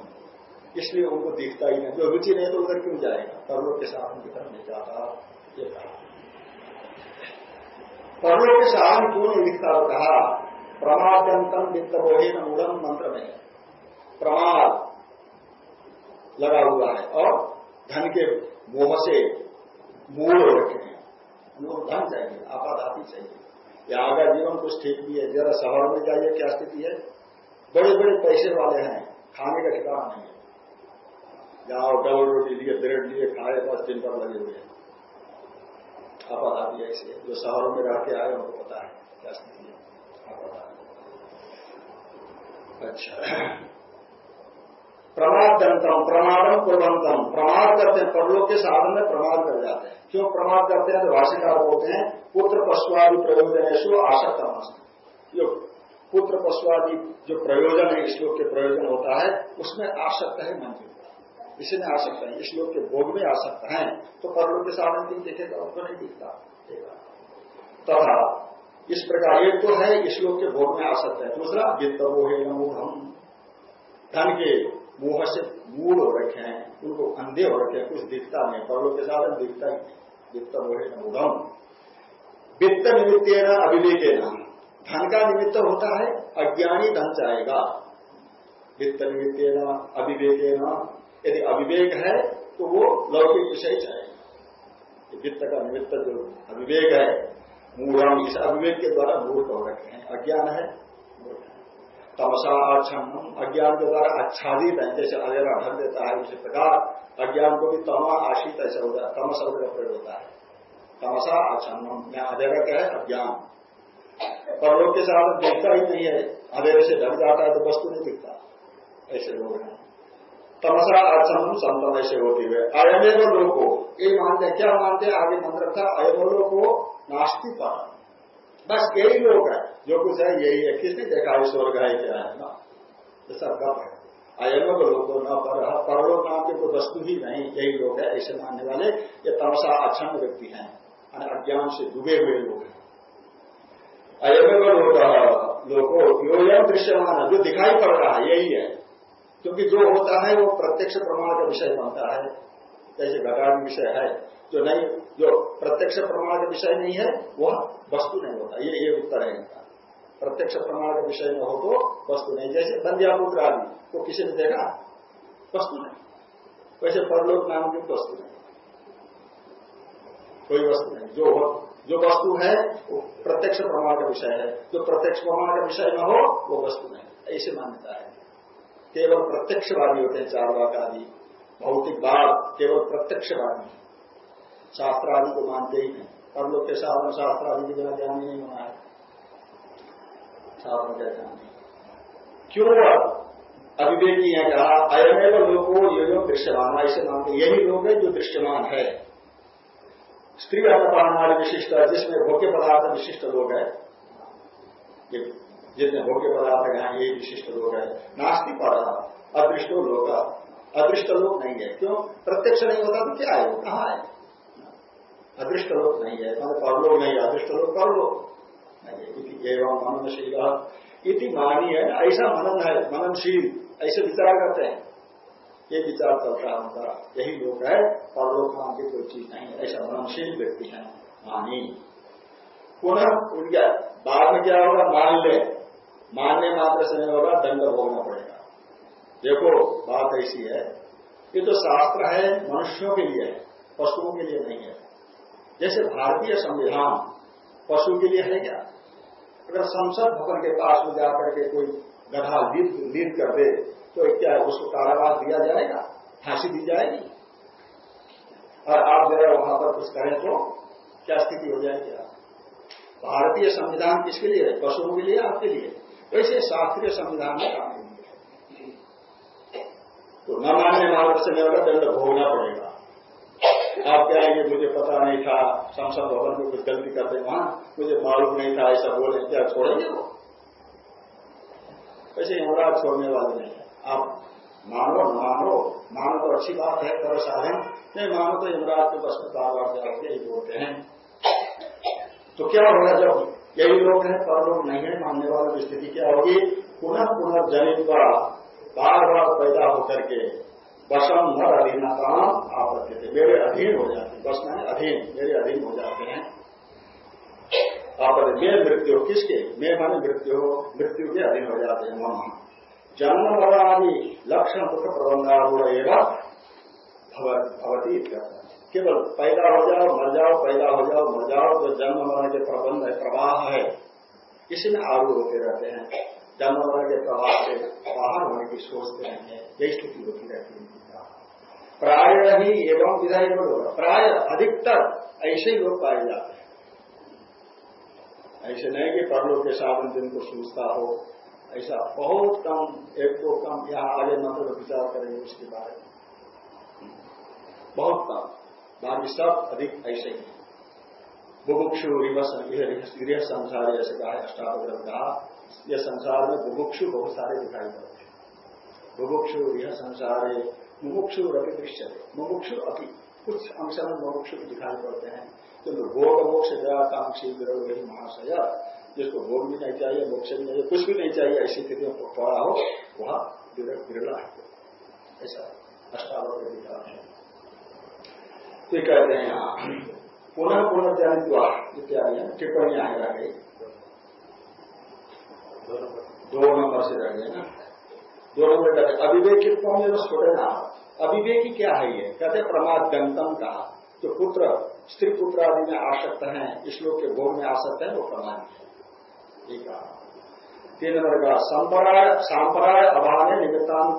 इसलिए उनको दिखता ही नहीं। जो रुचि नहीं तो उधर क्यों जाएगा? परलोक के साधन की तरफ़ नहीं जाता। परलोक के साधन क्यों नहीं दिखता कहा प्रमाद्यंतम वित्त बोहिन मूढ़ मंत्र में प्रमाद लगा हुआ है और धन के मोह से मूल रखे हैं। उनको धन चाहिए आपाधापी चाहिए। यहाँ का जीवन कुछ ठीक भी है, जरा शहर में जाइए, क्या स्थिति है? बड़े बड़े पैसे वाले हैं, खाने का ठिकाना नहीं है। जाओ, डबल रोटी लिए, ब्रेड लिए, खाए, बस दिन पर लगे हुए हैं। आपाधापी ऐसे जो शहरों में रह के आए उनको पता है, क्या स्थिति है। आपाधापी अच्छा प्रमाद दंतम प्रमादम कुरंतम प्रमाद करते हैं परलोक के साधन में प्रमाद कर जाते हैं। क्यों प्रमाद करते हैं? तो भाष्यकार बोलते हैं, पुत्र पशुआदि प्रयोजन आसक्त जो पुत्र पशुआदि जो प्रयोजन है श्लोक के प्रयोजन होता है, उसमें आसक्त है मन की इसी में आसक्त है श्लोक के भोग में आसक्त है। तो परलोक के साधन की देखेगा उसको नहीं दिखता। तथा इस प्रकार एक तो है, इस लोग के भोग में आ सकता है। दूसरा, वित्त वो है हम। धन के मोह से मूल हो रखे हैं, उनको अंधे हो रखे हैं, कुछ दिखता नहीं। परलों के साथ दिखता ही वित्त मोहे नूढ़म वित्त निमित्त न अविवेक न धन का निमित्त होता है, अज्ञानी धन चाहेगा। वित्त निमित्त न अविवेक न यदि अविवेक है तो वो लौकिक विषय चाहेगा। वित्त का निमित्त जो अविवेक है मूढ़म इस अविवेक के द्वारा मूर्ख हो रखे हैं। अज्ञान है। तमसा आच्छन्न अज्ञान के द्वारा आच्छादित है। जैसे अधेरा ढक देता है उसी प्रकार अज्ञान को भी तमा आशित ऐसा होता है। तम शब्द का प्रयोग होता है। तमसा आच्छन्न में अधेरा क्या है, अज्ञान। पर लोग के साथ दिखता ही नहीं है। अधेरे से ढक जाता है तो वस्तु नहीं दिखता। ऐसे लोग हैं। तमसा आचरण संतम ऐसे होती हुए अयमेव लोग ये मानते हैं क्या मानते हैं आगे मंत्र था अयमोलो को नास्तिक बस यही लोग है। जो कुछ है, यही है। किसने देखा है, स्वर्ग है क्या? है ना। ये सब गप है। अयम लोग न पर परलोक नाम के कोई वस्तु ही नहीं। यही लोग है, ऐसे मानने वाले ये तमसा अक्षम व्यक्ति हैं। अज्ञान से डूबे हुए लोग हैं। अयम लोग लोगों योजन दृश्यमान है जो दिखाई पड़ रहा है, यही है। क्योंकि जो होता है वो प्रत्यक्ष प्रमाण का विषय बनता है। जैसे घटान विषय है, जो नहीं, जो प्रत्यक्ष प्रमाण का विषय नहीं है, वह वस्तु नहीं होता। ये ये उत्तर है इनका। प्रत्यक्ष प्रमाण का विषय में हो तो वस्तु नहीं। जैसे बंध्यापुत्र आदि को किसी ने देखा? वस्तु नहीं। वैसे परलोक नाम की वस्तु नहीं। कोई वस्तु नहीं। जो हो, जो वस्तु है, वो प्रत्यक्ष प्रमाण का विषय है। जो प्रत्यक्ष प्रमाण का विषय न हो, वो वस्तु नहीं। ऐसे मान्यता है। केवल प्रत्यक्षवादी होते हैं चार वाक आदि भौतिकवाद केवल प्रत्यक्षवादी। शास्त्र आदि को मानते ही नहीं। परलोक के साधन शास्त्र आदि के बिना ज्ञान ही नहीं होना है। साधन का ज्ञान क्यों अविवेकी है कहा, अयमेव लोगो ये जो दृश्यमान ऐसे मानते यही लोग है जो दृश्यमान है। स्त्री अन्नपान विशिष्ट, जिसमें भोग्य पदार्थ विशिष्ट लोग है। जितने भोग्य पदार्थ है यहाँ ये विशिष्ट लोग है। नास्तिक पदार्थ अदृष्टो लोग। अदृष्ट लोग नहीं है। क्यों? प्रत्यक्ष नहीं होता तो क्या है? वो कहाँ है? अदृष्ट लोग नहीं है। मतलब परलोक नहीं है, अदृष्ट लोग परलोक नहीं है। एवं मननशील। इति मानी है ऐसा मनन है, मननशील, ऐसे विचार करते हैं। ये विचार चलता है उनका यही लोग है, परलोक नाम की कोई चीज़ नहीं है। ऐसा मननशील व्यक्ति है, मानी। पुनः उनका बाद में क्या होगा? मान ले। मानने मात्र से नहीं होगा, दंड भोगना पड़ेगा। देखो, बात ऐसी है, ये तो शास्त्र है मनुष्यों के लिए है पशुओं के लिए नहीं है। जैसे भारतीय संविधान पशु के लिए है क्या? अगर संसद भवन के पास में जाकर के कोई गधा लीड कर दे तो क्या उसको कारावास दिया जाएगा? फांसी दी जाएगी? और आप जरा वहाँ पर कुछ करें तो क्या स्थिति हो जाएगी? भारतीय संविधान किसके लिए है? पशुओं के लिए आपके लिए? वैसे शास्त्रीय संविधान में काम तो न मानने मार्ग से मेरा दंड भोगना पड़ेगा। आप क्या ये मुझे पता नहीं था, संसद भवन में कुछ गलती करते वहाँ मुझे मालूम नहीं था, ऐसा बोले, क्या छोड़ेंगे वो? वैसे यमराज छोड़ने वाले नहीं है। आप मानो मानो मानो तो अच्छी बात है करो साधन नहीं, मानो तो यमराज के बस बार बार जाकर यही बोलते हैं। तो क्या होगा जब यही लोग हैं, पर लोग नहीं है, मानने वालों की स्थिति क्या होगी? पुनः पुनर्जनित बार बार पैदा होकर के बसम मर अधीनताम आपत्ति थे। मेरे अधीन हो जाते हैं। बस में अधीन, मेरे अधीन हो जाते हैं। आपत्ति मैं मृत्यु किसके? मैं माने मृत्यु मृत्यु के अधीन हो जाते हैं मम। जन्म मरणादि लक्षण पुत्र एवं भवती केवल पैदा हो जाओ, मर जाओ, पैदा हो जाओ, मर जाओ, जो जन्म मरण के प्रबंध है, प्रवाह है इसी में आरूढ़ होते रहते हैं। जन्म मरण के प्रवाह से बाहर होने की सोचते रहते हैं, यही स्थिति होती रहती है। प्राय ही एवं विधाई होगा प्राय अधिकतर ऐसे ही लोग पाए जाते हैं। ऐसे नहीं कि परलोक के साधन जिनको सूझता हो, ऐसा बहुत कम, एक को कम, यहाँ आगे मतलब विचार करेंगे उसके बारे में। बहुत कम। बाकी सब अधिक ऐसे ही। बुभुक्षु गृह संसार ऐसे कहा अष्टावग्रह कहा यह संसार में बुभुक्षु बहुत सारे दिखाई पड़ते हैं। बुभुक्षु, यह संसार, मुमुक्षु रवि दृश्य मुमुक्षु अति कुछ अंश में मुमुक्षु दिखाई पड़ते हैं। किंतु भोग मोक्ष गया कांक्षी विरोध वही महाशय, जिसको भोग भी नहीं चाहिए, मोक्ष भी नहीं कुछ भी नहीं चाहिए, ऐसी स्थिति में पड़ा हो, वह विरला है। ऐसा अष्टावक्र विचार है तो कहते हैं यहाँ। पुनः पुनः पुनर्जनित्वा इत्यादि टिप्पणियाँ रह गई। दो नंबर से रह गए ना। दो नंबर कहते अविवेकित्व में छोटे ना अविवेकी क्या है ये? कहते प्रमाद गंतम कहा। जो पुत्र, स्त्री पुत्र आदि में आसक्त हैं श्लोक के भोग में आसक्त है, वो प्रमाण है। तीन नंबर का संपराय सांपराय अभाव निमित्तान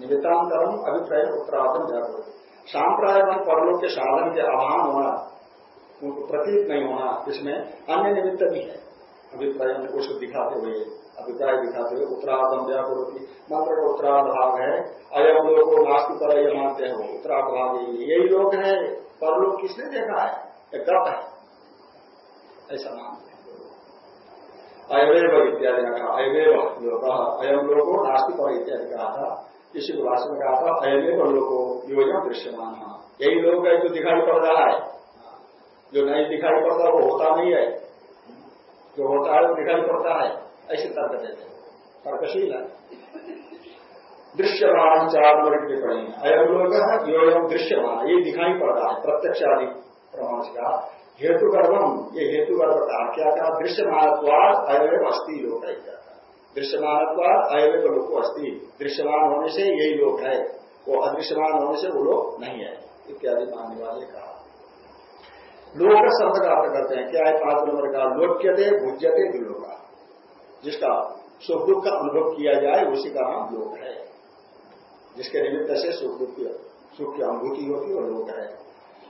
निमित्तांतरम अभिप्राय उत्तराधन जागरूक सांप्रदाय परलोक के साधन के अभाव होना, उनको प्रतीत नहीं होना, इसमें अन्य निमित्त भी है। अभिप्राय उसको दिखाते हुए, अभिप्राय दिखाते हुए उत्तराधम व्यापी मंत्र का उत्तराध भाग है, अयम लोग को पर यह मानते हैं उत्तराध भाग यही लोग है पर लोग किसने देखा है? एक गप है। ऐसा मानते हैं अयवेव इत्यादि कहा, अयवेव लोग अयम लोग को नास्ति पर इत्यादि कहा था। किसी को भाषण में कहा था अयवेव लोग को योजना दृश्यमान यही लोग है जो दिखाई पड़ रहा है, जो नहीं दिखाई पड़ता वो होता नहीं है। जो होता है, वो दिखाई पड़ता है। ऐसे तर्क देते हैं। तर्कशील है। दृश्यमान चार वर्ग के पड़े अयम लोग योम दृश्यमान ये दिखाई पड़ रहा है प्रत्यक्ष आदि प्रमाण का। हेतु गर्भम ये हेतु गर्भ का क्या कहा दृश्यमानत्वाद अयव अस्थि लोग है दृश्यमानत्वाद अयव लोग को अस्थि दृश्यमान होने से यही लोग है। वो अदृश्यमान होने से वो लोग नहीं है, इत्यादि मानने वाले कहा। लोक शब्द का अर्थ करते हैं। क्या है? पाँच नंबर का, लोक्यते, भुज्यते दुलोका जिसका सुख दुख का अनुभव किया जाए, उसी का नाम लोक है। जिसके निमित्त से सुख दुख सुख की अनुभूति होती है लोक है।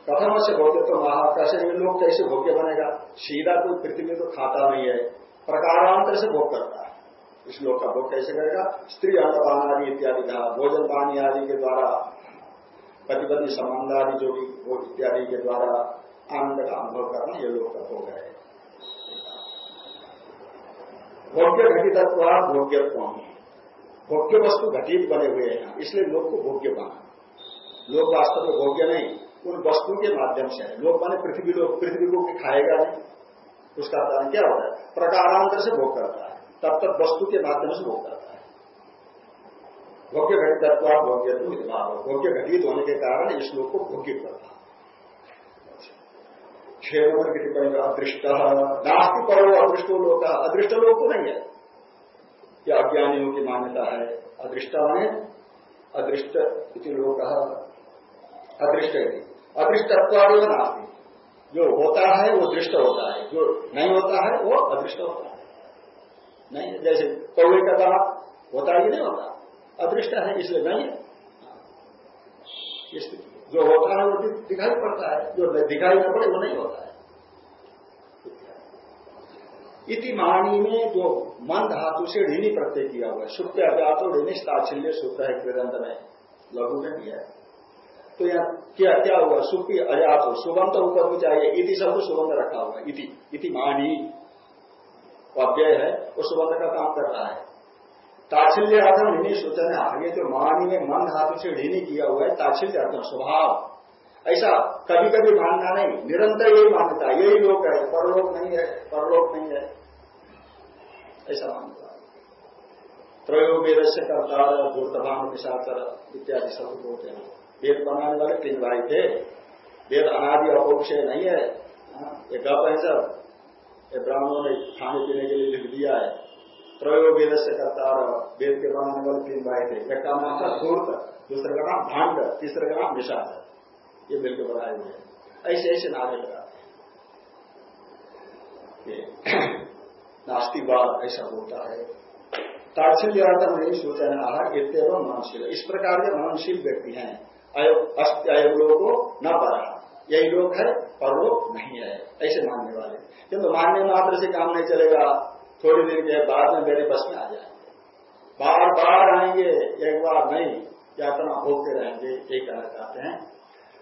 प्रथम से भोग्य तो महा कैसे लोग कैसे भोग्य बनेगा? सीधा कोई पृथ्वी तो खाता नहीं है। प्रकारांतर से भोग करता है। इस लोक का भोग कैसे करेगा? स्त्री अन्नपान आदि इत्यादि का भोजन पानी आदि के द्वारा पति संबंध आदि जो भी भोग इत्यादि के द्वारा आनंद का अनुभव करना ये लोग का भोग है। भोग्य घटित भोग्य भोग्य वस्तु घटित बने हुए हैं। इसलिए लोग को भोग्य बना लोग वास्तव में भोग्य नहीं, उन वस्तु के माध्यम से है। लोग माने पृथ्वी लोग, पृथ्वी को खाएगा नहीं। उसका कारण क्या होता है? प्रकारांतर से भोग करता है। तब तक वस्तु के माध्यम से भोग करता है। भोग्य घटित भोग्य तो भोग्य घटित होने के कारण इस लोग को भोग्य करता छह नंबर की टिप्पणी का अदृष्ट नास्ति परो अदृष्ट लोग का अदृष्ट लोग को नहीं है। यह अज्ञानियों की मान्यता है। अदृष्ट माने अदृष्ट लोग अदृष्ट अदृष्टत्वादेव नास्ति। जो होता है वो दृष्ट होता है। जो नहीं होता है वो अदृष्ट होता है। नहीं, जैसे कौवे का दांत होता ही नहीं होता। अदृष्ट है, इसलिए नहीं। है। जो होता है, वो दिखाई पड़ता है। जो दिखाई न पड़े, वो नहीं होता है। इति मानी में जो मन धातु से ऋणी प्रत्यय किया हुआ है सुप्त अजातो ऋणी ताच्छल्य सूत्र है कृदंत में लघु में किया है। तो यहाँ क्या क्या हुआ? सुप्ति अजात हो सुगंध ऊपर में चाहिए इति शब्द सुगंध रखा हुआ इति इति मानी। अव्यय है वो सुगंध का काम कर रहा है। ताच्छल्य अर्थम ऋणी सूचन आगे जो मानी में मन धातु से ऋणी किया हुआ है ताच्छल्य अर्थम स्वभाव। ऐसा कभी कभी मानना नहीं निरंतर यही मान्यता यही लोग है परलोक नहीं है परलोक नहीं है। ऐसा मानता त्रयो वेद से करता धूर्तभान निशाचर इत्यादि शब्द बोलते हैं। वेद बनाने वाले तीन भाई थे। वेद अनादि अपौक्षय नहीं है। हाँ, ये गप है सब। ये ब्राह्मणों ने खाने पीने के लिए लिख दिया है। त्रयो वेद से करता वेद के बनाने वाले तीन भाई थे। एक का नाम था धूर्त दूसरे का नाम भांड, तीसरे का नाम निशाचर ये मिलकर बनाए हुए हैं। ऐसे ऐसे नारे लगाते हैं नास्तिकवाद ऐसा होता है। तात्सल्य अर्थ नहीं सोचना आहार इतम मनशील। इस प्रकार के मननशील व्यक्ति हैं। अयम लोग को न पढ़ा। यही लोग है पर वो नहीं है ऐसे मानने वाले। किंतु मानने मात्र से काम नहीं चलेगा। थोड़ी देर के बाद में मेरे बस में आ जाएँगे। बार बार आएँगे एक बार नहीं यात्रा भोगते रहेंगे, ये कहना चाहते हैं।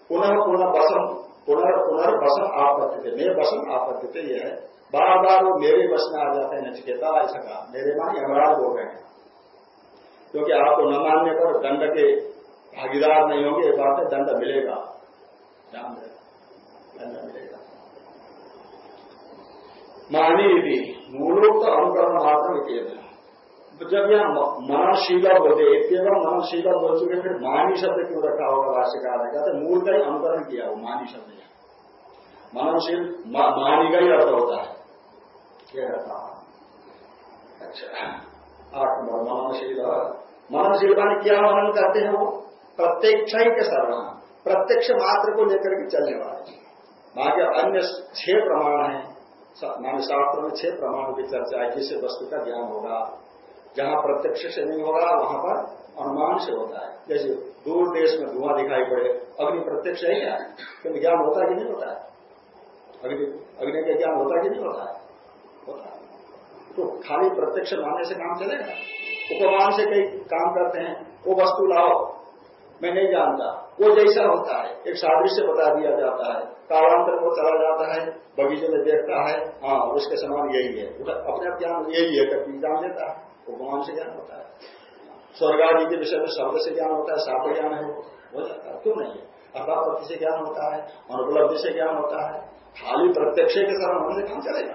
पुनः पुनः बसम पुनर् पुनर्वसम आपत्ति। थे मेरे बसम आपत्ति थे यह है। बार बार वो मेरे बस में आ जाते हैं, नचिकेता, ऐसा कहा। मेरे मान यमराज हो गए हैं। क्योंकि आपको न मानने पर दंड के भागीदार नहीं होंगे एक बात है दंड मिलेगा। ध्यान दंड मिलेगा मानी भी मूलोक्त अनुकरण मात्र केवल तो जब यहाँ मनशीला बोलते केवल मनशीला बोल चुके फिर मानी शब्द क्यों रखा होगा भाष्यकार ने? कहते मूल का ही अनुकरण किया हो मानी शब्द मननशील मानी का ही अर्थ होता है। अच्छा आठ नंबर मननशील मननशील मान क्या मनन करते हैं वो? प्रत्यक्ष ही के सर्वना प्रत्यक्ष मात्र को लेकर के चलने वाले। बाकी अन्य छह प्रमाण है। मान शास्त्र में छह प्रमाणों की चर्चा है जिससे वस्तु का ज्ञान होगा। जहाँ प्रत्यक्ष से नहीं होगा, वहाँ पर अनुमान से होता है। जैसे दूर देश में धुआँ दिखाई पड़े, अग्नि प्रत्यक्ष है क्या? क्योंकि ज्ञान होता है कि नहीं होता है? अग्नि का ज्ञान होता है कि नहीं होता है? होता है। तो खाली प्रत्यक्ष मानने से काम चलेगा। उपमान से कई काम करते हैं। वो वस्तु लाओ। मैं नहीं जानता। वो जैसा होता है, एक सादृश्य बता दिया जाता है। कालांतर को चला जाता है, बगीचे में देखता है हाँ उसके समान यही है। अपने ज्ञान यही है कभी जान लेता है। उपमान से ज्ञान होता है। स्वर्ग आदि के विषय में शब्द से ज्ञान होता है, साप ज्ञान है हो जाता क्यों नहीं? है अर्थापत्ति से ज्ञान होता है अनुपलब्धि से ज्ञान होता है। खाली प्रत्यक्ष के शरण होने से काम चलेगा?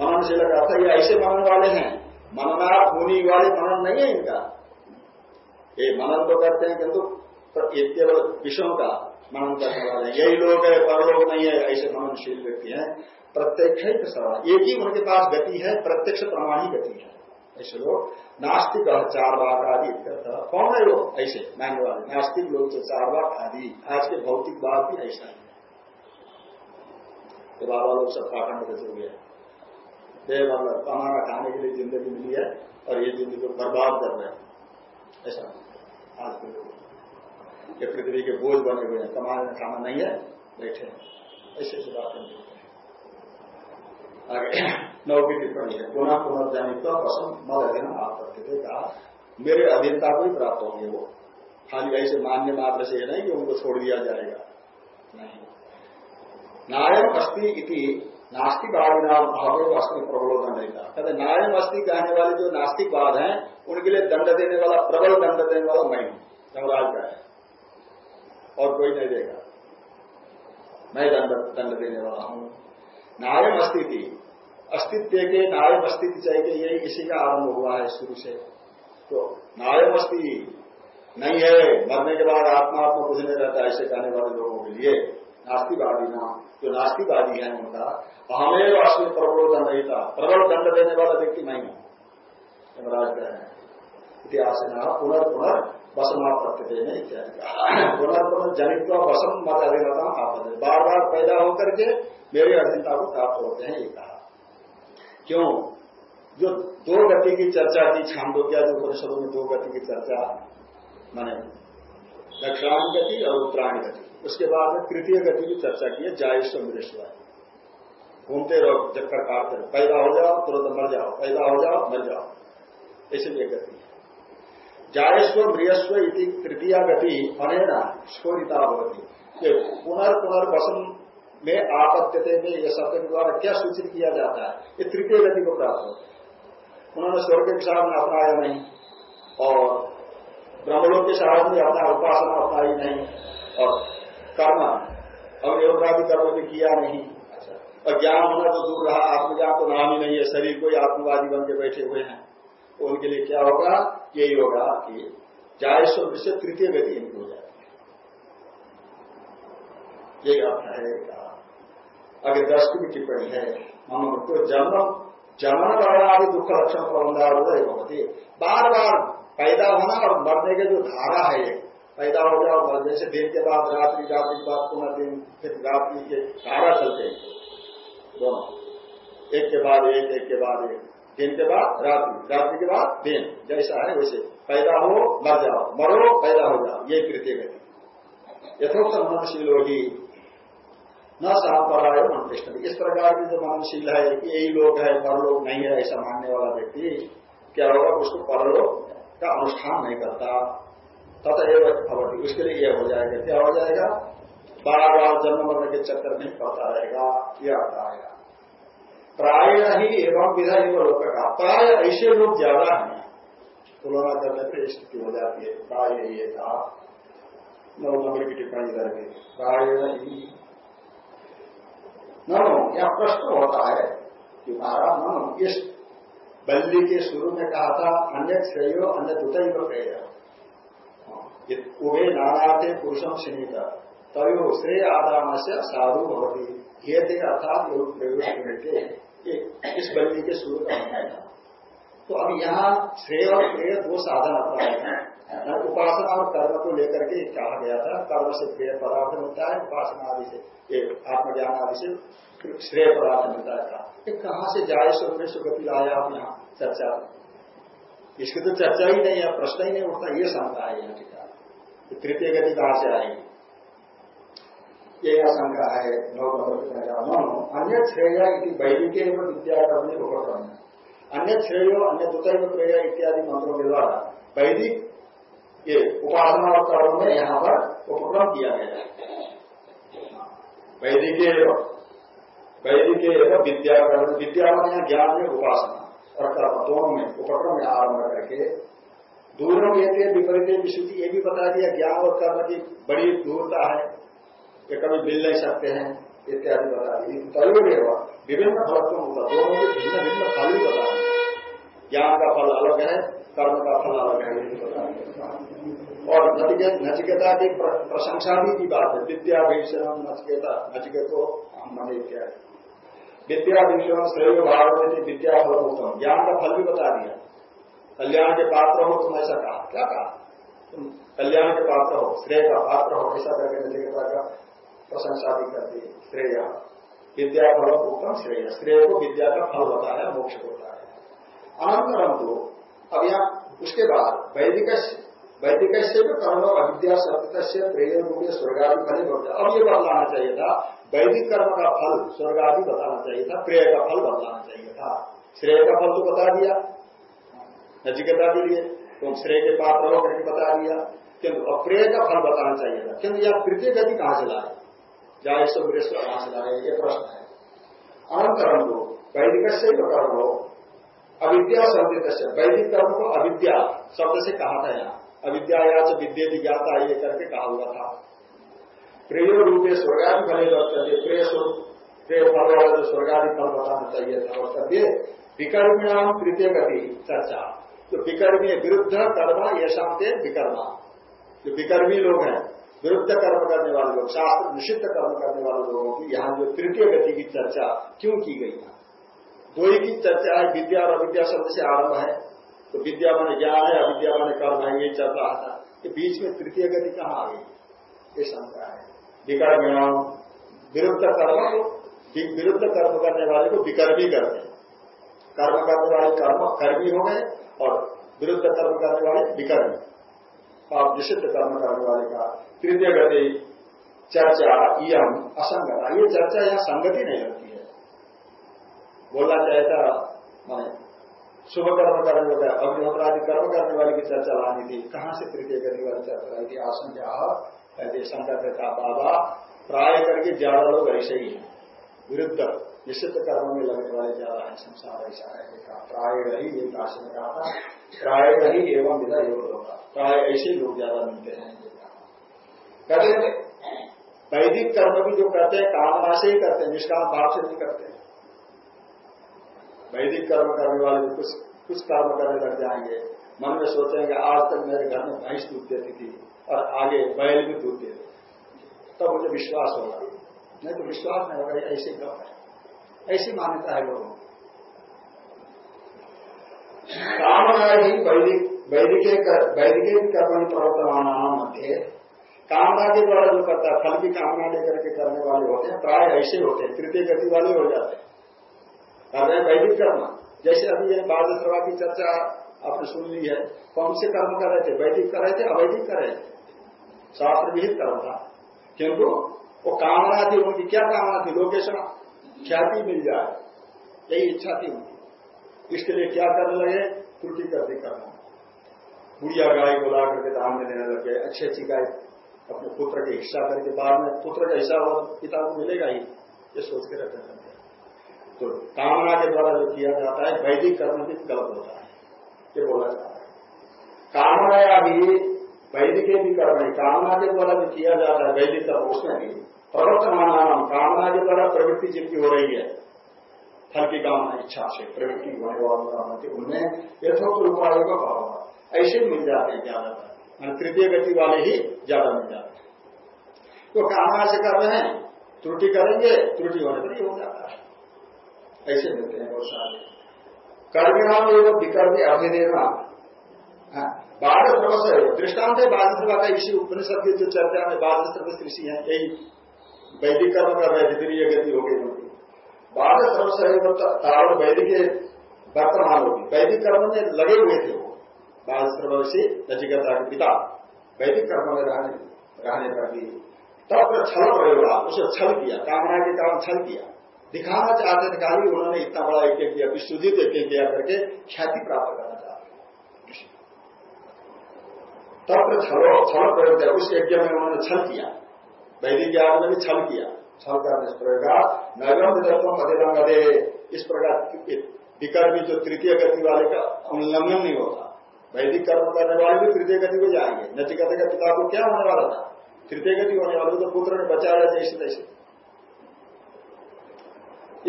मनन से लगा था, ये ऐसे मनन वाले हैं। मनना होनी वाले मनन नहीं है इनका। ये मनन तो करते हैं, किंतु केवल विषयों का मनन करने वाले यही लोग है, परलोक नहीं है, ऐसे मननशील व्यक्ति हैं। प्रत्यक्ष है सवाल एक ही उनके पास गति है, प्रत्यक्ष प्रमाणी गति है। ऐसे लोग, नास्तिक चार बाग आदि कौन है वो? ऐसे, मानने वाले। नास्तिक लोग तो चार बाग आदि। आज के भौतिक बात भी ऐसा ही है। तो बाबा लोग सब पाखंड हो गया देह मतलब कमाना खाने के लिए ज़िंदगी मिली है, और ये ज़िंदगी को बर्बाद कर रहे हैं। ऐसा। के ये पृथ्वी के बोझ बने हुए हैं कमाने में खाना नहीं है, बैठे ऐसे ऐसी बातें मिलते हैं। आगे टिप्पणी है। पुनः पुनर्जनित पसंद मद आप करते थे, कहा, मेरे अधीनता को ही प्राप्त होंगे वो। खाली ऐसे मान्य मात्र से नहीं कि उनको छोड़ दिया जाएगा। नहीं। नायम अस्थि इति नास्तिकवादी नाम भाव अस्ति प्रबलोदन नहीं था। कहते नारायण अस्थि कहने वाले जो नास्तिकवाद हैं, उनके लिए दंड देने वाला, प्रबल दंड देने वाला मैं यमराज का है। और कोई नहीं देगा। मैं दंड दंड देने वाला हूँ। नायम अस्तित्व। अस्तित्व के नायम अस्तित्व चाहिए यही इसी का आरंभ हुआ है शुरू से। तो नायम अस्थि नहीं है, मरने के बाद आत्मा आत्मा कुछ नहीं रहता ऐसे कहने वाले लोगों के लिए। नास्तिकवादी नाम जो नास्तिकवादी है उनका अहमेव अश्विन प्रबल नहीं था प्रबल दंड देने वाला व्यक्ति नहीं है। यमराज कह रहे हैं, इतिहास में पुनर्पुनर बसमा प्रत्यय इत्यादि पुनर्पुनर जनित बसम मत अधीनता आप बार बार पैदा होकर के मेरे अधीनता को प्राप्त होते हैं, ये कहा। क्यों? जो दो गति की चर्चा की छांदोग्या जो परिषदों में दो गति की चर्चा, माने दक्षिणान गति और उत्तरायण गति। उसके बाद में तृतीय गति की चर्चा की है जायस्व मृष्वा घूमते रहो चक्कर काटते रहो। पैदा हो जाओ, तुरंत मर जाओ। पैदा हो जाओ, मर जाओ। ऐसे भी गति जायस्व मृयस्व इति तृतीय गति अनेना स्फोरिता ये पुनर्पुनर्वसन में आपत्त्यते में यह शब्द के द्वारा क्या सूचित किया जाता है? ये तृतीय गति को प्राप्त होता है। उन्होंने स्वर्ग के साथ में अपनाया नहीं और ब्रह्मलोक के साथ में अपना उपासना अपनाई नहीं और कर्म और योगादि कर्म भी किया नहीं। अच्छा। और ज्ञान होना तो दूर रहा आत्मज्ञान तो नाम ही नहीं है। शरीर को ही आत्मवादी बन के बैठे हुए हैं। तो उनके लिए क्या होगा? यही होगा कि जायस्व से तृतीय गति इनकी हो जाती है। यही अर्थ है अगर दस की टिप्पणी है। हम तो जन्म जन्म करना आदि दुख लक्षण प्रबंधार होती बार बार पैदा होना और मरने के जो धारा है ये पैदा हो गया और मरने से दिन के बाद, रात्रि रात्रि के बाद पुनः दिन फिर रात्रि के धारा चलते हैं। दोनों। एक के बाद एक एक के बाद एक। दिन के बाद रात्रि रात्रि के बाद दिन। जैसा है वैसे। पैदा हो, मर जाओ। मरो, पैदा हो जाओ। ये कृत्य गति यथोक्त मनशील होगी। न सापराय मनकृष्ण इस प्रकार की जो मनशील है कि यही लोग है, परलोक नहीं है, ऐसा मानने वाला व्यक्ति, क्या होगा? उसको परलोक का अनुष्ठान नहीं करता। तथा अवधि उसके लिए यह हो जाएगा। क्या हो जाएगा? बार बार जन्म मरने के चक्कर में पड़ता रहेगा। यह आता आएगा। प्राय ही एवं विधा एवं लोग का। प्राय ऐसे लोग ज़्यादा हैं। तुलना करने पर स्थिति हो जाती है। प्राय ये था। नौ नंबर की टिप्पणी करके। प्राय ही। नो यह प्रश्न होता है कि महाराज नो इस बल्ली के शुरू में कहा था अन्य श्रेयो अन्य दुतई प्रेय। उभे नानाते पुरुषम सिनीत तयो श्रेय आदान से साधु भवती। थे अर्थात करके इस बल्ली के शुरू का तो अब यहाँ श्रेय और प्रेय दो साधन अपना उपासना और कर्म को लेकर के कहा गया था। कर्म से प्रेय पदार्थ मिलता है, उपासना आदि से आत्मज्ञान आदि से श्रेय पदार्थ मिलता है। कहाँ से जाए स्वरूप में सुगति लाया आप यहाँ चर्चा इसकी तो चर्चा ही नहीं है, प्रश्न ही नहीं उठता। ये शंका है यहाँ तृतीय गति कहाँ से आएगी? ये आशंका है, नौ अन्य श्रेय वैदिक विद्या करने को उपक्रम अन्य श्रेय अन्य दुतैव प्रेय इत्यादि मंत्रों के द्वारा वैदिक ये उपासना और कर्म में यहाँ पर उपक्रम किया गया है। वैदिक वैदिक विद्या विद्या में ज्ञान में उपासना और कर्म दोनों में, उपक्रम में आरंभ करके दूरों कहते विपरीत विशुद्धि, ये भी बता दिया, ज्ञान और कर्म की बड़ी दूरता है, ये कभी मिल नहीं सकते हैं, इत्यादि बता दी तय विभिन्न फलत्व होता दोनों के भिन्न भिन्न फल भी बता ज्ञान का फल अलग है, कर्म का फल अलग है, ये बता और नचिकेता की प्रशंसा भी की बात है विद्या भीषण नचिकेता, नचिकेतो हम मन इत्यादि। विद्या विषय श्रेय भाव विद्या फल उत्तम ज्ञान का फल भी बता दिया। कल्याण के पात्र हो, तुम ऐसा कहा। क्या कहा? तुम कल्याण के पात्र हो, श्रेय का पात्र हो, ऐसा करके नचिकेता का प्रशंसा भी करती श्रेय। विद्या फल उत्तम श्रेय। श्रेय को विद्या का फल बताया मोक्ष होता है। अनंतरम तो अब यहाँ उसके बाद वैदिक वैदिक से भी कर्म अविद्या सत्य से प्रेय रूप में स्वर्गादि फल अब ये बदलाना चाहिए था, वैदिक कर्म का फल स्वर्ग आदि बताना चाहिए था, प्रेय का फल बदलाना चाहिए था। श्रेय का फल तो बता दिया। नचिकता के लिए तो श्रेय के पात्र होकर के बता दिया, किंतु अप्रेय का फल बताना चाहिए था। किंतु यह तृतीय गति कहाँ से लाए? जाए सब कहाँ से लाए, ये प्रश्न है। अनंतरम को वैदिक से ही कर्म हो। अविद्या शब्द से, वैदिक कर्म को अविद्या शब्द से कहा था यहाँ। अविद्या या विद्या ज्ञाता ये करके कहा हुआ था। प्रेय रूपे स्वर्गादि फले वक्तव्य प्रेय प्रेय फल वाला जो स्वर्गादि फल बताना चाहिए था। वक्तव्य विकर्मिणाम तृतीय गति चर्चा। तो विकर्मी विरुद्ध कर्म ये शांति विकर्मा। जो विकर्मी लोग हैं, विरुद्ध कर्म करने वाले लोग, शास्त्र निषिद्ध कर्म करने वाले लोगों की यहाँ जो तृतीय गति की चर्चा क्यों की गई है? दो ही की चर्चा है, विद्या और अविद्या शब्द से आरंभ है। तो विद्या माने ज्ञान है, अविद्या माने कर्म है, ये चल रहा था। कि बीच में तृतीय गति कहाँ आ गई? ये शंका है। विकर्म विरुद्ध कर्म को विरुद्ध कर्म करने वाले को विकर्मी करते कर्म करने वाले कर्म कर्मी हो गए और विरुद्ध कर्म करने वाले विकर्मी। और निषिद्ध कर्म करने वाले का तृतीय गति, चर्चा यम असंगता। ये चर्चा यहाँ संगति नहीं होती है। बोलना चाहता मैंने शुभ कर्म करने वाले, अग्निहोत्रादि कर्म करने वाले की चर्चा लानी थी। कहाँ से तृतीय गति वाली चर्चा लाई थी? आशंका कहते शंकर कहता बाबा। प्राय करके ज़्यादा लोग ऐसे ही हैं। विरुद्ध निश्चित कर्म में लगने वाले ज़्यादा है, संसार ऐसा है कहा, प्राय रही ये में कहा था, प्राय रही एवं विधा योग होगा। प्राय ऐसे लोग ज़्यादा मिलते हैं। कहते हैं वैदिक कर्म भी जो करते हैं, कामना से ही करते हैं, निष्काम भाव से नहीं करते हैं। वैदिक कर्म करने वाले भी कुछ कुछ कर्म करने लग जाएँगे। मन में सोचेंगे, आज तक मेरे घर में भैंस दूध देती थी और आगे बैल भी दूध दे तब मुझे विश्वास होगा। नहीं तो विश्वास नहीं होगा ऐसे गप है। ऐसी मान्यता है लोगों कामना ही वैदिक वैदिक वैदिक प्रवर्तमान मध्य कामना के द्वारा जो करता है, फल की कामना लेकर के करने वाले होते हैं, प्राय ऐसे होते हैं, तृतीय गति वाले हो जाते हैं। कर रहे वैदिक कर्म। जैसे अभी ये बाल सभा की चर्चा आपने सुन ली है, कौन से कर्म कर रहे थे? वैदिक कर रहे थे, अवैदिक कर रहे थे? शास्त्र विहित कर्म था। किंतु वो कामना थी उनकी क्या कामना थी लोकेशन ख्याति मिल जाए, यही इच्छा थी उनकी इसके लिए क्या करने लगे त्रुटि कर दी करना। बुढ़िया गाय को ला करके दान में देने लगे अच्छी अच्छी गाय अपने पुत्र के हिस्सा करके बाद में पुत्र का हिस्सा और पिता को मिलेगा ही, ये सोच के रखते हैं तो कामना के द्वारा जो किया जाता है, वैदिक कर्म भी गलत होता है, ये बोला जाता है। कामना या भी, वैदिक भी कर्म है, कामना के द्वारा जो किया जाता है, वैदिक कर्म, उसमें भी प्रवर्तमान कामना के द्वारा प्रवृत्ति जिनकी हो रही है फल की कामना इच्छा से प्रवृत्ति होने वाले उनमें यथोक्त उपायों का भाव ऐसे मिल जाते हैं ज़्यादातर। तृतीय गति वाले ही ज़्यादा मिल जाते हैं। तो कामना से कर रहे हैं त्रुटि करेंगे त्रुटि होने पर ही हो जाता है। ऐसे मिलते हैं बहुत सारे। कर्मिणाम एवं विकर्मी अभिनेना हाँ, बाध सर्वस है दृष्टांत का इसी उपनिषद की जो चर्चा में बाध सर्वस है यही वैदिक कर्म कर रहे फिर गति हो गई उनकी बाध सर्वस तार वैदिक वर्तमान होगी वैदिक कर्म में लगे हुए थे वो। बाल सर्वशी नचिकता के पिता। वैदिक कर्म में रहने रहने पर भी। तब छल प्रयोग उसे छल किया। कामना के कारण छल किया। दिखाना चाहते थे खाली उन्होंने इतना बड़ा यज्ञ किया, विश्वजित यज्ञ किया करके ख्याति प्राप्त करना चाहते तब छलो, छल प्रयोग किया उस यज्ञ में उन्होंने छल किया। वैदिक ज्ञान में भी छल किया। छल करने से प्रयोग नगम तत्व अधिरंग दे इस प्रकार विकर्मी जो तृतीय गति वाले का उल्लंघन नहीं होता। वैदिक कर्म करने वाले भी तृतीय गति को जाएँगे। नचिकता के पिता को क्या होने वाला था? तृतीय गति होने वाले तो पुत्र ने बचाया जैसे तैसे।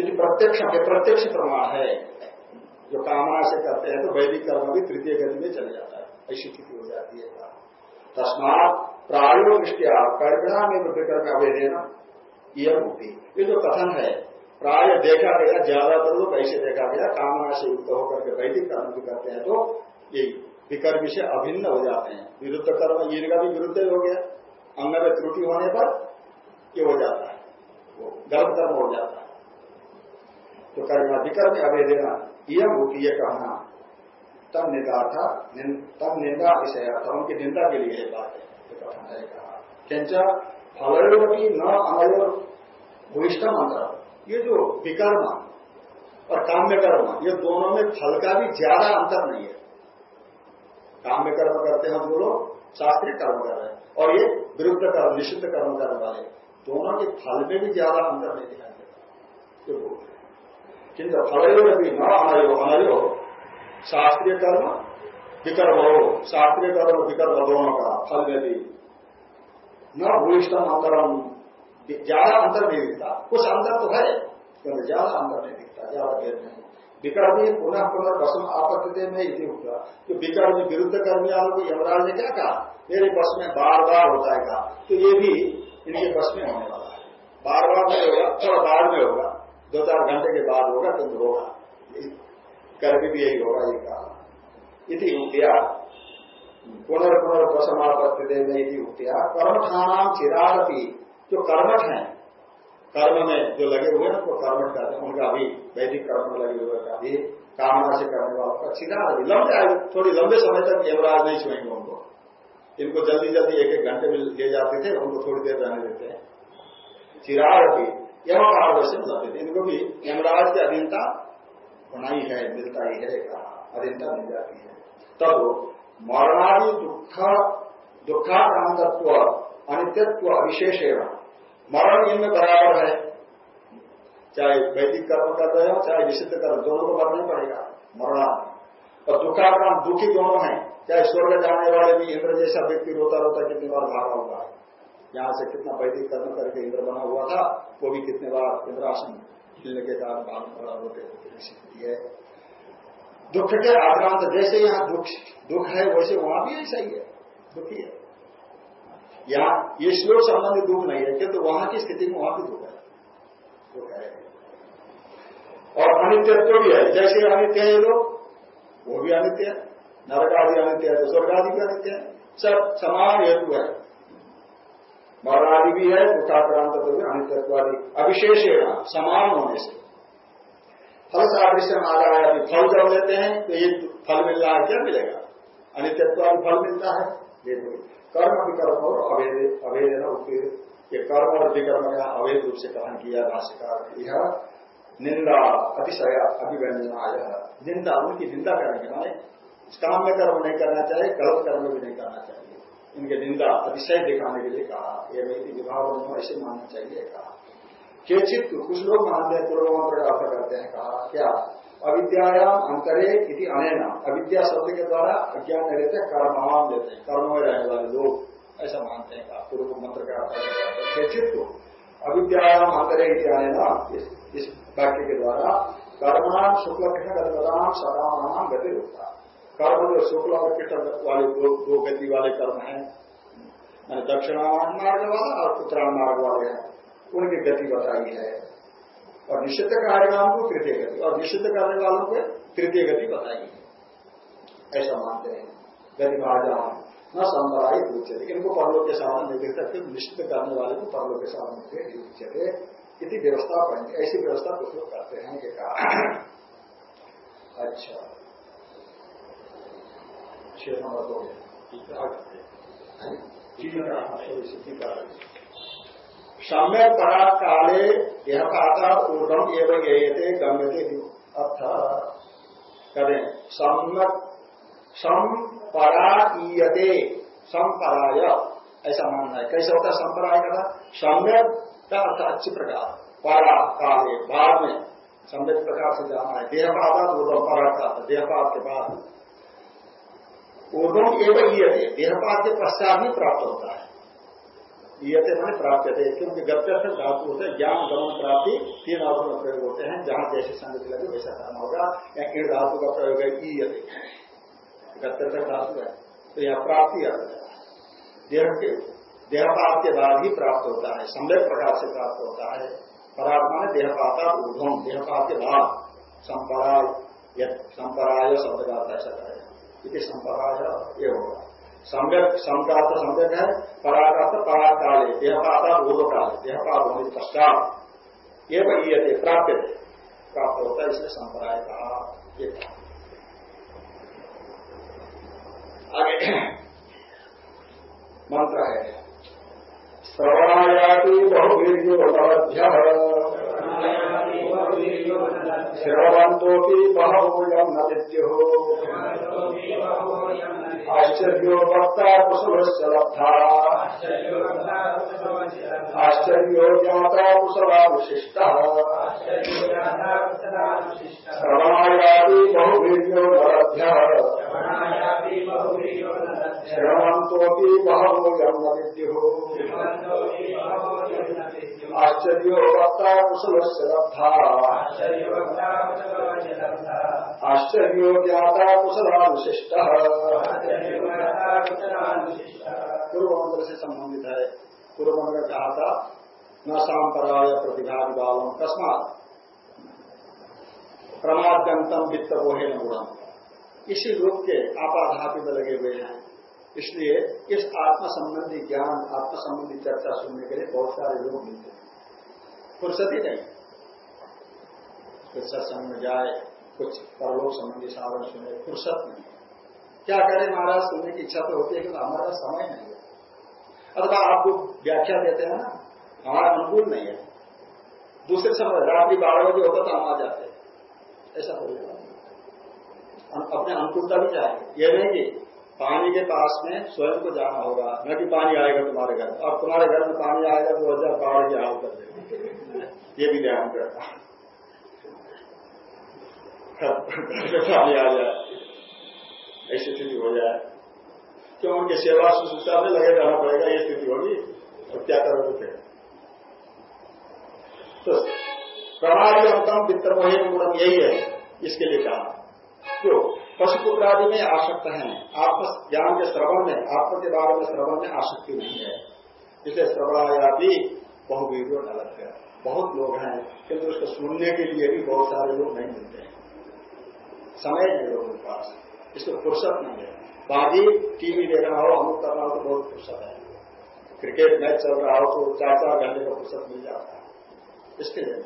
यदि प्रत्यक्ष प्रत्यक्ष प्रमाण है, जो कामना से करते हैं तो वैदिक कर्म भी तृतीय गति में चले जाता है। ऐसी स्थिति हो जाती है। तस्मात प्रायो दृष्टिया कर्मिणा में विकर्म अवेदेना यह मुक्ति। ये जो कथन है, प्राय देखा गया, ज़्यादातर लोग ऐसे देखा गया, कामना से युक्त होकर के वैदिक कर्म भी करते हैं तो ये विकर्म से अभिन्न हो जाते हैं। विरुद्ध कर्म इनका भी विरुद्ध हो गया। अंग में त्रुटि होने पर ये हो जाता है। वो गर्भ कर्म हो जाता है। तो कर्म विकर्म अवेदेना यह होती है कहना तब निंदा था तब निंदा विषय था उनकी निंदा के लिए बात है। किंचा फलोपी न अनयो भूष्ट अंतर ये जो विकर्म और काम्य कर्म ये दोनों में फल का भी ज़्यादा अंतर नहीं है. काम्य कर्म करते हैं जो लोग शास्त्रीय कर्म कर रहे हैं और ये विरुद्ध कर्म, निषिद्ध कर्म करने वाले, दोनों के फल में भी ज़्यादा अंतर नहीं दिखाई देता। रहे किंतु फल भी न अनयो अनयो शास्त्रीय कर्म विकर्म हो शास्त्रीय कर्म विकर्म दोनों का फल भी। न भूषण अंतरम। ज़्यादा अंतर नहीं दिखता। कुछ अंतर तो है क्योंकि ज़्यादा अंतर नहीं दिखता, ज़्यादा भेद नहीं। विकर्मी पुनः पुनः बस आपत्ति दे में इति हुआ तो विकर्मी विरुद्ध कर्मी वालों को यमराज ने क्या कहा? मेरे बस में बार बार होता है तो ये भी इनके बस में होने वाला है। बार बार नहीं होगा, थोड़ा बाद में होगा। दो चार घंटे के बाद होगा तो होगा। कर्मी भी यही होगा, ये कहा। इति हुआ पुनर्पुनर्वसम आपत्ति में इति हुआ कर्मठाना चिरारती जो कर्मठ है, कर्म में जो लगे हुए हैं, वो कर्मठ करते हैं। उनका भी वैदिक कर्म में लगे हुए का भी कामना से करने वालों का चिरा लंबे आयु, थोड़ी लंबे समय तक यमराज नहीं छुएँगे उनको। इनको जल्दी जल्दी एक एक घंटे में ले जाते थे, उनको थोड़ी देर रहने देते हैं। चिराग भी यम लगे थे। इनको भी यमराज की अधीनता होना ही है मिलता ही है कहा अधीनता मिल जाती है। तब मरणादि दुख दुखाक्रांतत्व अनित्यत्व अविशेष एवं मरण इनमें बराबर है। चाहे वैदिक कर्म कर रहे हो, चाहे विशिष्ट कर्म, दोनों को मरना पड़ेगा मरना और दुखाक्राम दुखी दोनों हैं। चाहे स्वर्ग जाने वाले भी इंद्र जैसा व्यक्ति रोता रोता कितनी बार भागा हुआ है यहाँ से कितना वैदिक कर्म करके इंद्र बना हुआ था, वो भी कितने बार इंद्रासन हिलने के कारण भाग बड़ा होते स्थिति है। दुख के आक्रांत जैसे यहाँ दुख दुख है, वैसे वहाँ भी ऐसा ही है। दुखी है यहाँ ये श्लोक संबंधी दुख नहीं है, किंतु वहाँ की स्थिति में वहाँ भी दुख है। दुख है। और अनित्यत्व भी है। जैसे अनित्य है लोग, वो भी अनित्य है। नरक आदि अनित्य है तो स्वर्ग आदि भी अनित्य है। सब समान हेतु है। मरण आदि भी है दुखाक्रांत तो भी अविशेष समान होने से। फल सादृश्य आधार है फल जब लेते हैं तो ये फल मिल रहा है, क्या मिलेगा? अनित्यत्व फल मिलता है, ये तो कर्म विकर्म और अभेद अभेद ये कर्म और विकर्म का अवैध रूप से कथन किया भाष्यकार यह निंदा, अतिशय अभिव्यंजन आया निंदा, उनकी निंदा करने के माने काम में कर्म नहीं करना चाहिए, गलत कर्म भी नहीं करना चाहिए। इनके निंदा अतिशय दिखाने के लिए कहा। यह व्यक्ति विभाग ऐसे मानना चाहिए, कहा। चित कुछ लोग मानते हैं, पूर्व का अर्थ करते हैं, कहा, क्या अविद्याम अंतरे इति अनैना? अविद्या शब्द के द्वारा अज्ञान रहते कर्मवान लेते हैं, कर्म में रहने वाले लोग ऐसा मानते हैं, कहा। पूर्व मंत्र का अर्थ केचित अविद्यायाम अंतरे इति अनैना, इस वाक्य के द्वारा कर्मान शुक्ल कृष्ण गतम सदाम गति होता कर्म जो शुक्ल और कृष्ण वाले दो, दो गति वाले कर्म है। दक्षिणामान मार्ग वाला और उत्तरायण मार्ग वाले हैं। उनकी गति बताई है। और निश्चित कार्यक्रम को तृतीय गति और निश्चित करने वालों को तृतीय गति बताई है। ऐसा मानते हैं। गति महाजा न संबराई पूछते इनको परलोक के सामने नहीं देख सकते निश्चित करने वाले को परलोक के सामने पूछते इतनी व्यवस्था ऐसी व्यवस्था कुछ लोग करते हैं कहा। अच्छा। छह नंबर दो ठीक है सम्यक परात काले यह पाता ऊर्धम एवं ये गम्यते अर्थ करें सम्यक सम पराईयते संपराय ऐसा मानना है कैसे होता है संपराय का सम्यक का अर्थ अच्छी प्रकार परा काले बाद में सम्यक प्रकार से जाना है देहपाता ऊर्धम परात का देहपात के बाद ऊर्धम एवं ये देहपात के पश्चात ही प्राप्त होता है। ये मैंने प्राप्त थे क्योंकि गत्यर्थ धातु होते हैं, ज्ञान गमन प्राप्ति, तीन अर्थों में प्रयोग होते हैं, जहाँ जैसे संगति लगे, वैसा करना होगा, या इन धातु का प्रयोग है, ईयते। गत्यर्थ धातु है तो यह प्राप्ति अर्थ है। देह के देहपात के बाद ही प्राप्त होता है सम्यक प्रकार से प्राप्त होता है। परात्मा ने देहपाता ऊर्धम देहपात के बाद, संपराय संपराय शब्द का ऐसा करेगा संपराय ये होगा सम्यक समकार्थ सम्यक है पराकार्थ पराग काले देहपाता पूर्व काले देहपात होने पश्चात। ये बनीयते प्राप्त थे प्राप्त होता है इसलिए संप्रदाय कहा ये आगे। मंत्र है। श्रवणायाति बहुवीर्योपलभ्य श्रवंतोपि बहुमूल्यम न विद्यो आश्चर्यो वक्ता कुशलस्य लब्धा आश्चर्यो ज्ञाता कुशलावशिष्ट। श्रवणायादि बहुवीर्यो नरभ्य। श्रवन्तोऽपि बहवो यम् विद्युः आश्चर्यो वक्ता कुशलस्य लब्धा आश्चर्यो ज्ञाता पूर्व मंत्र से संबंधित है। पूर्व मंत्र कहा था न सांपराय प्रतिभा विभागम कस्मात प्रमाद्यंतम वित्त बोहे गुणम। इसी रूप के आपाधापी में लगे हुए हैं। इसलिए इस आत्म संबंधी ज्ञान आत्म संबंधी चर्चा सुनने के लिए बहुत सारे लोग मिलते हैं। फुर्सत ही नहीं। कुछ सत्संग में जाए, कुछ परलोक संबंधी साधन सुने, फुर्सत नहीं। क्या करें महाराज, सुनने की इच्छा तो होती है कि हमारा समय नहीं है। अथवा आपको व्याख्या देते हैं ना, हमारा अनुकूल नहीं है। दूसरे समय रात्रि बारह बजे होता तो हम आ जाते ऐसा हो जाएगा अपने अनुकूलता भी चाहेंगे। यह नहीं कि पानी के पास में स्वयं को जाना होगा, न कि पानी आएगा तुम्हारे घर और तुम्हारे घर में पानी आएगा तो हज़ार बाढ़ के हाल कर देगा ये भी ध्यान (laughs) आ जाए। ऐसी स्थिति हो जाए। क्यों उनके सेवा सुश्रूषा में लगे रहना पड़ेगा, ये स्थिति होगी, और क्या करोगे फिर? तो प्रणाली अंतम वित्त मोहित गुणम यही है, इसके लिए कहा। जो पशुपुत्र आदि में आसक्त हैं। आत्म ज्ञान के श्रवण में आत्म के बारे में श्रवण में आसक्ति नहीं है। इसलिए श्रवणाया भी बहुवीडियो न लग गया बहुत लोग हैं, किंतु उसको सुनने के लिए भी बहुत सारे लोग नहीं मिलते हैं। समय नहीं लोगों के पास। इसको फुर्सत नहीं है। बाकी टीवी देख रहा हो अमुक कर रहा हो तो बहुत फुर्सत है। क्रिकेट मैच चल रहा हो तो चार चार घंटे का फुर्सत मिल जाता है। इसके लिए।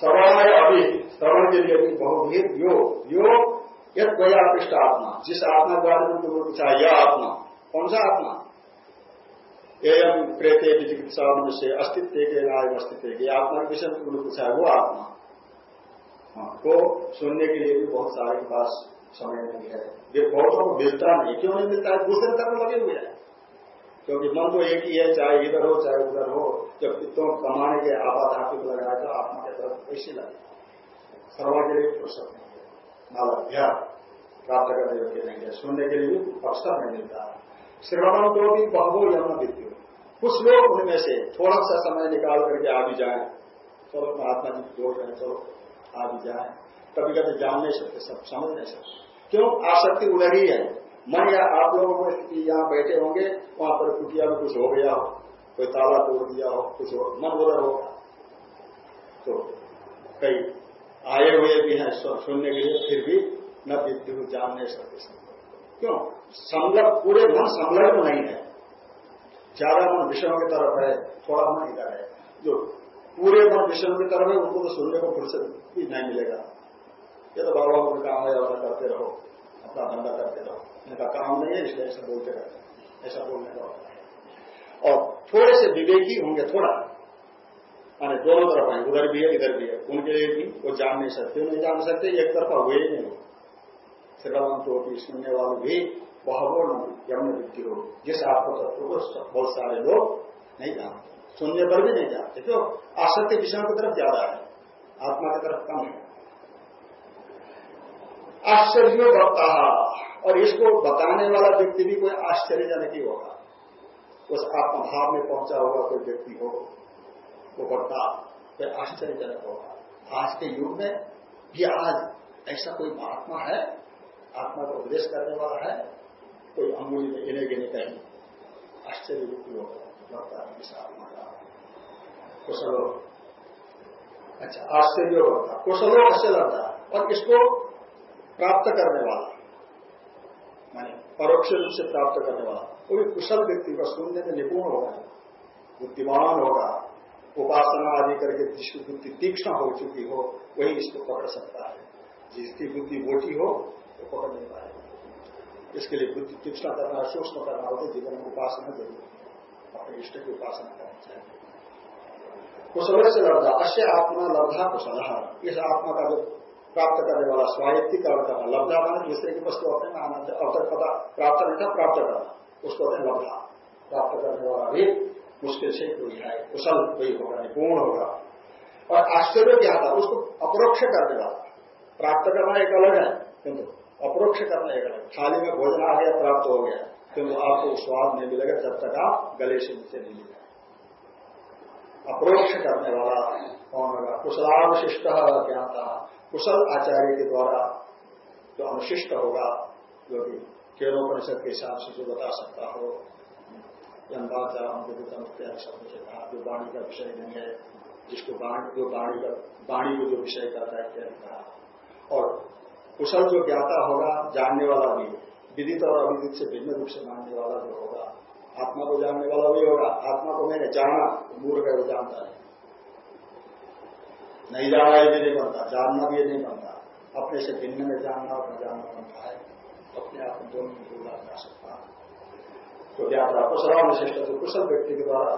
श्रवण अभी, श्रवण के लिए भी बहुभीत योग योग यद गया पृष्ठ आत्मा। जिस आत्मा के बारे में तुमको पूछा यह आत्मा। कौन सा आत्मा? एम प्रेते चिकित्सा से अस्तित्व के नाय अस्तित्व के। आत्मा के विषय में पूछा है, वो आत्मा। को सुनने के लिए भी बहुत सारे के पास समय नहीं है। ये बहुतों को मिलता नहीं क्यों नहीं मिलता है? दूसरे तरफ़ लगे हुए हैं। क्योंकि मन तो एक ही है, चाहे इधर हो, चाहे उधर हो। जब कितों कमाने के आपाधापिक लगाए तो आत्मा के तरफ़ ऐसे लगे। सर्वा के लिए फुर्सत नहीं है। नालाध्याय प्राप्त करने योग्य नहीं है। सुनने के लिए भी अवसर नहीं मिलता। श्रवण को भी बहु यम विद्यु। कुछ लोग उनमें से थोड़ा सा समय निकाल करके आ भी जाए। चलो, महात्मा जी जोड़ रहे चलो। आ भी जाए कभी कभी जान नहीं सकते, सब समझ नहीं सकते। क्यों? आसक्ति उधर ही है। मन या आप लोगों को स्थिति यहाँ बैठे होंगे, वहाँ पर कुटिया में कुछ हो गया हो, कोई ताला तोड़ दिया हो, कुछ हो, मन उधर होगा। तो कई आए हुए भी हैं सुनने के लिए, फिर भी न विद्युत जान नहीं सकते क्यों? संलग्न, पूरे मन संलग्न नहीं है। ज़्यादा मन विषयों की तरफ़ है, थोड़ा मन इधर है। जो पूरे मन विषयों की है, उनको तो सुनने को फुर्सत भी नहीं मिलेगा। ये तो बाबा का काम है, ऐसा करते रहो, अपना धंधा करते रहो। इनका काम नहीं है, इसलिए ऐसा बोलते रहते ऐसा बोलने का होता है। और थोड़े से विवेकी होंगे, थोड़ा। माने दोनों तरफ़ है उधर भी है, इधर भी है। उनके लिए भी वो जान नहीं सकते, नहीं जान सकते, एक तरफा हुए ही नहीं श्रीराम तो सुनने वाले भी बहुवर्ण यमन वृत्ति हो जिस आपको तत्व को बहुत सारे लोग नहीं जानते। सुनने पर भी नहीं जानते क्यों आसक्ति विषयों की तरफ़ ज़्यादा है, आत्मा की तरफ़ कम है। आश्चर्य वक्ता और इसको बताने वाला व्यक्ति भी कोई आश्चर्यजनक ही होगा। उस आत्मभाव में पहुँचा होगा कोई व्यक्ति हो, वो वक्ता कोई आश्चर्यजनक होगा। आज के युग में भी आज ऐसा कोई महात्मा है, आत्मा का उपदेश करने वाला है, कोई अंगुली में गिने गिने कहीं। आश्चर्य व्यक्ति होगा आत्मा का कुशलो। अच्छा आश्चर्य होता। कुशलो अश्य लगता और इसको प्राप्त करने वाला। माने परोक्ष रूप से प्राप्त करने वाला। वो भी कुशल व्यक्ति का सुनने में निपुण होगा, बुद्धिमान होगा, उपासना आदि करके जिसकी बुद्धि तीक्ष्ण हो चुकी हो, वही इसको पकड़ सकता है। जिसकी बुद्धि मोटी हो, वो पकड़ नहीं पाएगा। इसके लिए बुद्धि तीक्ष्ण करना, सूक्ष्म करना होता जीवन में उपासना ज़रूरी है। अपने इष्ट की उपासना करनी चाहिए। कुशल से लब्धा अश्य आत्मा लब्धा कुशल। इस आत्मा का जो प्राप्त करने वाला स्वायत्ती स्वायत्तीकरण करना लब्धा माना दूसरे की वस्तु अपने में आना अब तक पता प्राप्त नहीं था, प्राप्त करना। उसको अपने लब्धा। प्राप्त करने वाला भी मुश्किल से कोई है, कुशल कोई होगा निपुण होगा। और आश्चर्य क्या था, उसको अपरोक्ष करने वाला। प्राप्त करना एक अलग है, किंतु अपरोक्ष करना एक अलग थाली में भोजन आ गया, प्राप्त हो गया। किंतु आपको स्वाद नहीं मिलेगा, जब तक आप गले से नीचे नहीं मिलेगा। अपरोक्ष करने वाला कौन होगा? कुशलावशिष्ट ज्ञाता कुशल आचार्य के द्वारा जो अनुशिष्ट होगा, जो कि केरोपनिषद के हिसाब से जो बता सकता हो कहा, जो वाणी का विषय नहीं है, जिसको जो वाणी का वाणी को जो विषय करता है इत्यादि कहा और कुशल जो ज्ञाता होगा, जानने वाला भी, विदित और अविदित से भिन्न रूप से मानने वाला जो होगा आत्मा को जानने वाला भी होगा, आत्मा को मैंने जाना मूर्ख है, वो जानता है। नहीं जाना ये भी नहीं बनता, जानना भी नहीं बनता। अपने से भिन्न में जानना और न जानना बनता है। अपने आप में दोनों में बोला जा सकता तो था कुशल विशिष्ट तो कुशल व्यक्ति के द्वारा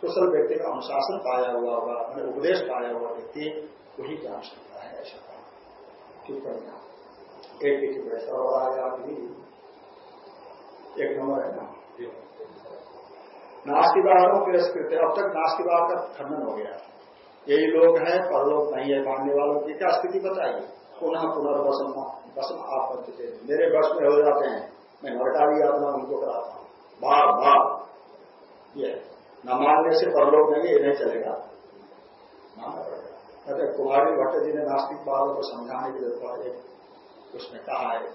कुशल व्यक्ति का अनुशासन पाया हुआ होगा मैंने उपदेश पाया हुआ व्यक्ति वही जान सकता है, ऐसा क्यों करना एक एक पैसा भी एक नंबर है ना? नास्तिवाद तिरस्कृत अब तक नास्तिवाद का खंडन हो गया। यही लोग हैं, परलोक नहीं है मानने वालों की। क्या स्थिति बताइए पुनः पुनर्वसम वसम आप मेरे बस में हो जाते हैं। मैं नरकारी यातना उनको कराता हूँ। बार बार ये, न मानने से परलोक नहीं, ये नहीं चलेगा। मानना पड़ेगा। कुमारी भट्ट जी ने नास्तिक वालों को समझाने के लिए एक उसमें कहा है,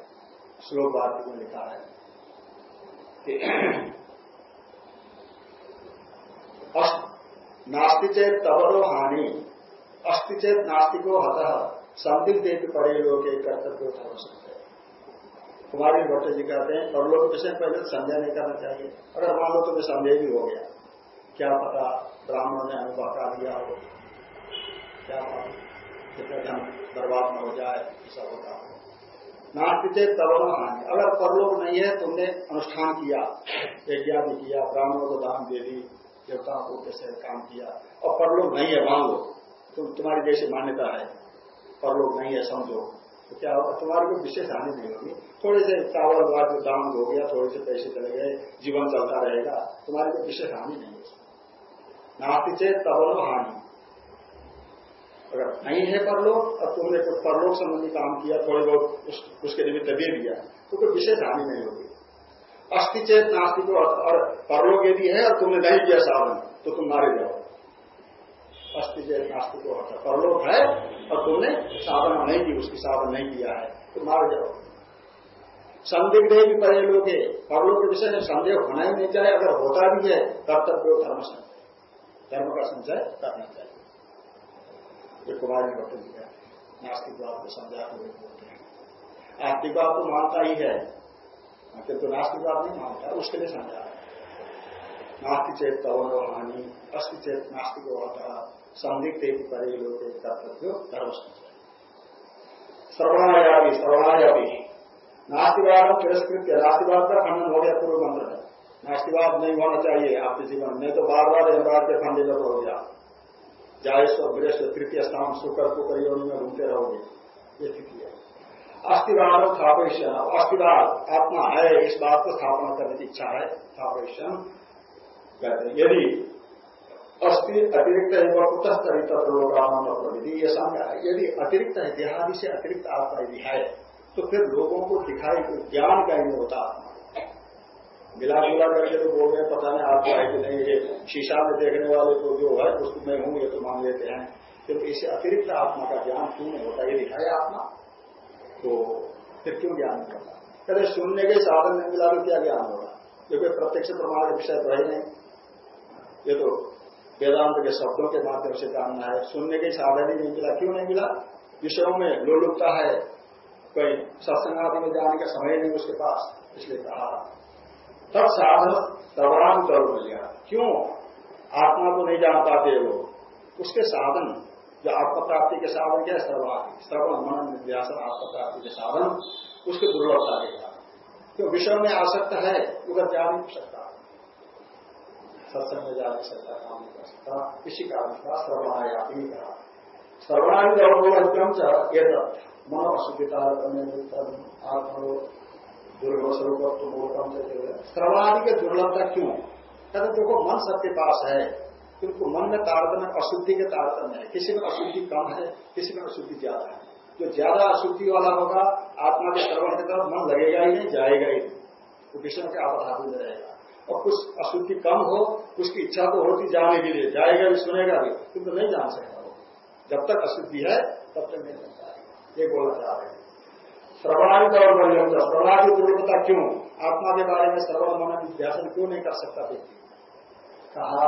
श्लोक वाक्य में लिखा है कि नास्ति चेत तबरो हानि। अस्ति चेत नास्तिको हत। संदिग्ध पड़े लोग कर्तव्य हो सकते कुमारी भट्ट जी कहते हैं, परलोक विषय पहले संदेह नहीं करना चाहिए अगर मान लो तो मैं संदेह भी हो गया। क्या पता ब्राह्मणों ने हमें बहका दिया हो। क्या कितने धन बर्बाद न हो जाए, ऐसा होता हो। नास्तिचे तब हानि। अगर परलोक नहीं है, तुमने अनुष्ठान किया यज्ञा भी किया, ब्राह्मणों को दान दे दी देवताओं को कैसे काम किया। और परलोक नहीं है मान लो तुम तुम्हारी जैसी मान्यता है। परलोक नहीं है समझो। तो क्या होगा? तुम्हारे को विशेष हानि नहीं होगी। थोड़े से चावल बाद दान हो गया थोड़े से पैसे चले गए जीवन चलता रहेगा तुम्हारे को विशेष हानि नहीं है नास्ति चेत तब हानि। अगर नहीं है परलोक और तुमने कुछ परलोक संबंधी काम किया थोड़े बहुत उस, उसके निमित्त दे दिया तो कोई विशेष हानि नहीं होगी। अस्थि चेत नास्तिक और परलोक यदि है और तुमने नहीं किया साधन तो तुम मारे जाओ। अस्थि चेत नास्तिक होता परलोक है और तुमने साधना नहीं की, उसकी साधन नहीं किया है तो मारे जाओ। संदिग्ध भी पहले लोग परलोक के विषय में संदेह होना ही नहीं चाहिए। अगर होता भी है कर्तव्य धर्म संचय धर्म का संचय करना चाहिए। कुमार ने बता दिया। नास्तिकवाद को समझा कर बोलते हैं। आस्तिकवाद तो मानता ही है। किंतु नास्तिकवाद नहीं मानता उसके लिए समझा नास्तिक चेत तवन हानि, अस्ति चेत नास्तिक होता, संदिग्ध परे लोग धर्म श्रवणायापी श्रवणायापी नास्तिवाद तिरस्कृत नास्तिवाद का खंडन हो गया, पूर्व मंत्र है। नास्तिवाद नहीं होना चाहिए आपके जीवन में तो बार बार यमराज के खंडे में हो गया। जायस्व बृहस्व तृतीय स्थान शुक्र को परियों में घूमते रहोगे। ये स्थिति है। अस्थिवाद स्थापेशन अस्थिवाद आत्मा है, इस बात को स्थापना करने की इच्छा है स्थापेशन यदि अस्थि अतिरिक्त कुतस्तरित लोकान प्रविधि ये संज्ञा यदि अतिरिक्त है, देहादि से अतिरिक्त आत्मा यदि है तो फिर लोगों को दिखाई, ज्ञान का ही होता आत्मा। मिला जुला करके तो बोल रहे पता नहीं आत्मा है कि नहीं, ये शीशा में देखने वाले तो जो है उसको मैं हूँ, ये तो मान लेते हैं। क्योंकि इसे अतिरिक्त आत्मा का ज्ञान क्यों नहीं होता? ये दिखाए आत्मा। तो फिर क्यों ज्ञान होता कहते सुनने के साधन में मिला तो क्या ज्ञान होगा? क्योंकि प्रत्यक्ष प्रमाण का विषय तो है नहीं। ये तो वेदांत के शब्दों के माध्यम से जानना है। सुनने के साधन ही नहीं मिला। क्यों नहीं मिला? विषयों में लोलुपता है। कोई सत्संग आदि में जाने का समय नहीं उसके पास, इसलिए कहा। तब साधन सर्वान कर लिया क्यों? आत्मा को नहीं जान पाते वो। उसके साधन जो आत्म प्राप्ति के साधन क्या सर्वान सर्वन मन व्यासन आत्म प्राप्ति के साधन उसके दुर्लभता के। कारण क्यों? विषय में आसक्त है उधर जा नहीं सकता। सत्संग में जा नहीं सकता, काम नहीं कर सकता। इसी कारण का सर्वणायापी कहा सर्वणायु गौरवम ये मन अशुद्धिता आत्म दुर्लभ स्वरूप सर्वादि के दुर्लभता क्यों? कहते देखो, मन सबके पास है। क्योंकि मन में तारतम्य, अशुद्धि के तारतम्य है। किसी में अशुद्धि कम है, किसी में अशुद्धि ज़्यादा है। जो ज़्यादा अशुद्धि वाला होगा, आत्मा के श्रवण की तरफ़ मन लगेगा ही नहीं, जाएगा ही नहीं। विषय के आप में रहेगा। और कुछ अशुद्धि कम हो, उसकी इच्छा तो होती जाने के लिए, जाएगा भी, सुनेगा भी, किंतु नहीं जान सकता जब तक अशुद्धि है, तब तक नहीं जान पाएगा। ये बोलना चाह रहे हैं। श्रवणादि और पर्यंत श्रवणादि दुर्लभता क्यों? आत्मा के बारे में श्रवण मन क्यों नहीं कर सकता व्यक्ति? कहा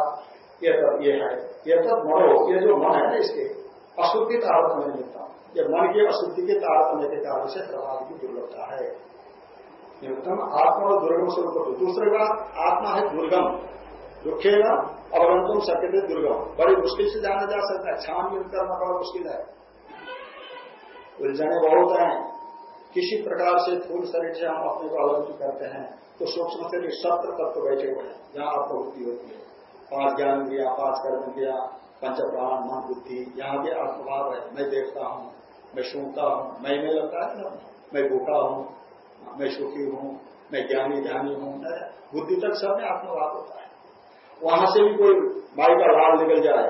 ये तब ये है। ये तब मनो, ये जो मन है ना इसके, अशुद्धि तारतम्य निमित्ता ये मन की अशुद्धि के तारतम्य के कारण से श्रवणादि की दुर्लभता है। उत्तम आत्मा और दुर्गम स्वरूप दूसरे का आत्मा है दुर्गम। दुखे न अवगंतुम सत्य दुर्गम। बड़ी मुश्किल से जाना जा सकता है। छानबीन करना बड़ा मुश्किल है। उलझने बहुत हैं। किसी प्रकार से फूल शरीर से हम अपने को अवलंबित करते हैं। तो सूक्ष्म शरीर सत्र तत्व बैठे हुए हैं, जहाँ आत्मबुद्धि होती है। पाँच ज्ञान दिया पाँच कर्म दिया पंच प्राण मन बुद्धि यहाँ भी आत्मभाव है। मैं देखता हूँ, मैं सुनता हूँ, मैं, में लगता है मैं भूखा हूँ, मैं सुखी हूँ, मैं ज्ञानी ज्ञानी हूँ बुद्धि तक सब में आत्मभाव होता है। वहाँ से भी कोई माई का लाभ निकल जाए,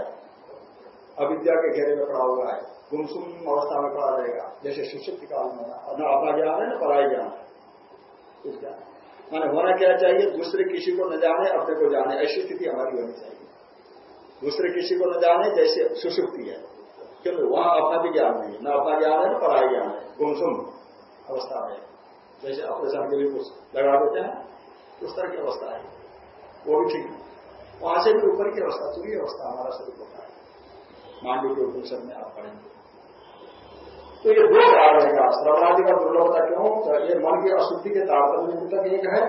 अविद्या के घेरे में पड़ा हुआ है, गुमसुम अवस्था में पड़ा रहेगा। जैसे सुशिप्त काल में, अपना ज्ञान है न पढ़ाई ज्ञान है। इस ज्ञान। माने होना क्या चाहिए? दूसरे किसी को न जाने, अपने को जाने। ऐसी स्थिति हमारी होनी चाहिए। दूसरे किसी को न जाने जैसे सुसुप्ति है। क्योंकि वहाँ अपना भी ज्ञान नहीं न अपना ज्ञान है, न पढ़ाई ज्ञान है। गुमसुम अवस्था में जैसे ऑपरेशन के लिए कुछ लगा देते हैं, उस तरह की अवस्था है। वो भी ठीक है। वहाँ से भी ऊपर की अवस्था पूरी अवस्था हमारा स्वरूप होता है। मांडू के उपनिषद में आप पढ़ेंगे। तो ये दो कारण है श्रवणादि का दुर्लभता क्यों? तो ये मन की अशुद्धि के तारतम्य तक एक है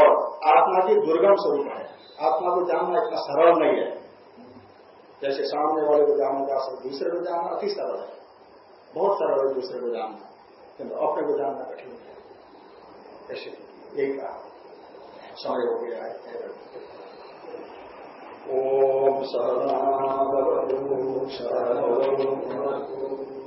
और आत्मा की दुर्गम स्वरूप है। आत्मा को जानना इतना सरल नहीं है। जैसे सामने वाले को जानना जा सकते दूसरे को जानना अति सरल है। बहुत सरल है दूसरे को जानना। किंतु अपने को जानना कठिन है। ऐसे यही कहा समय हो गया है।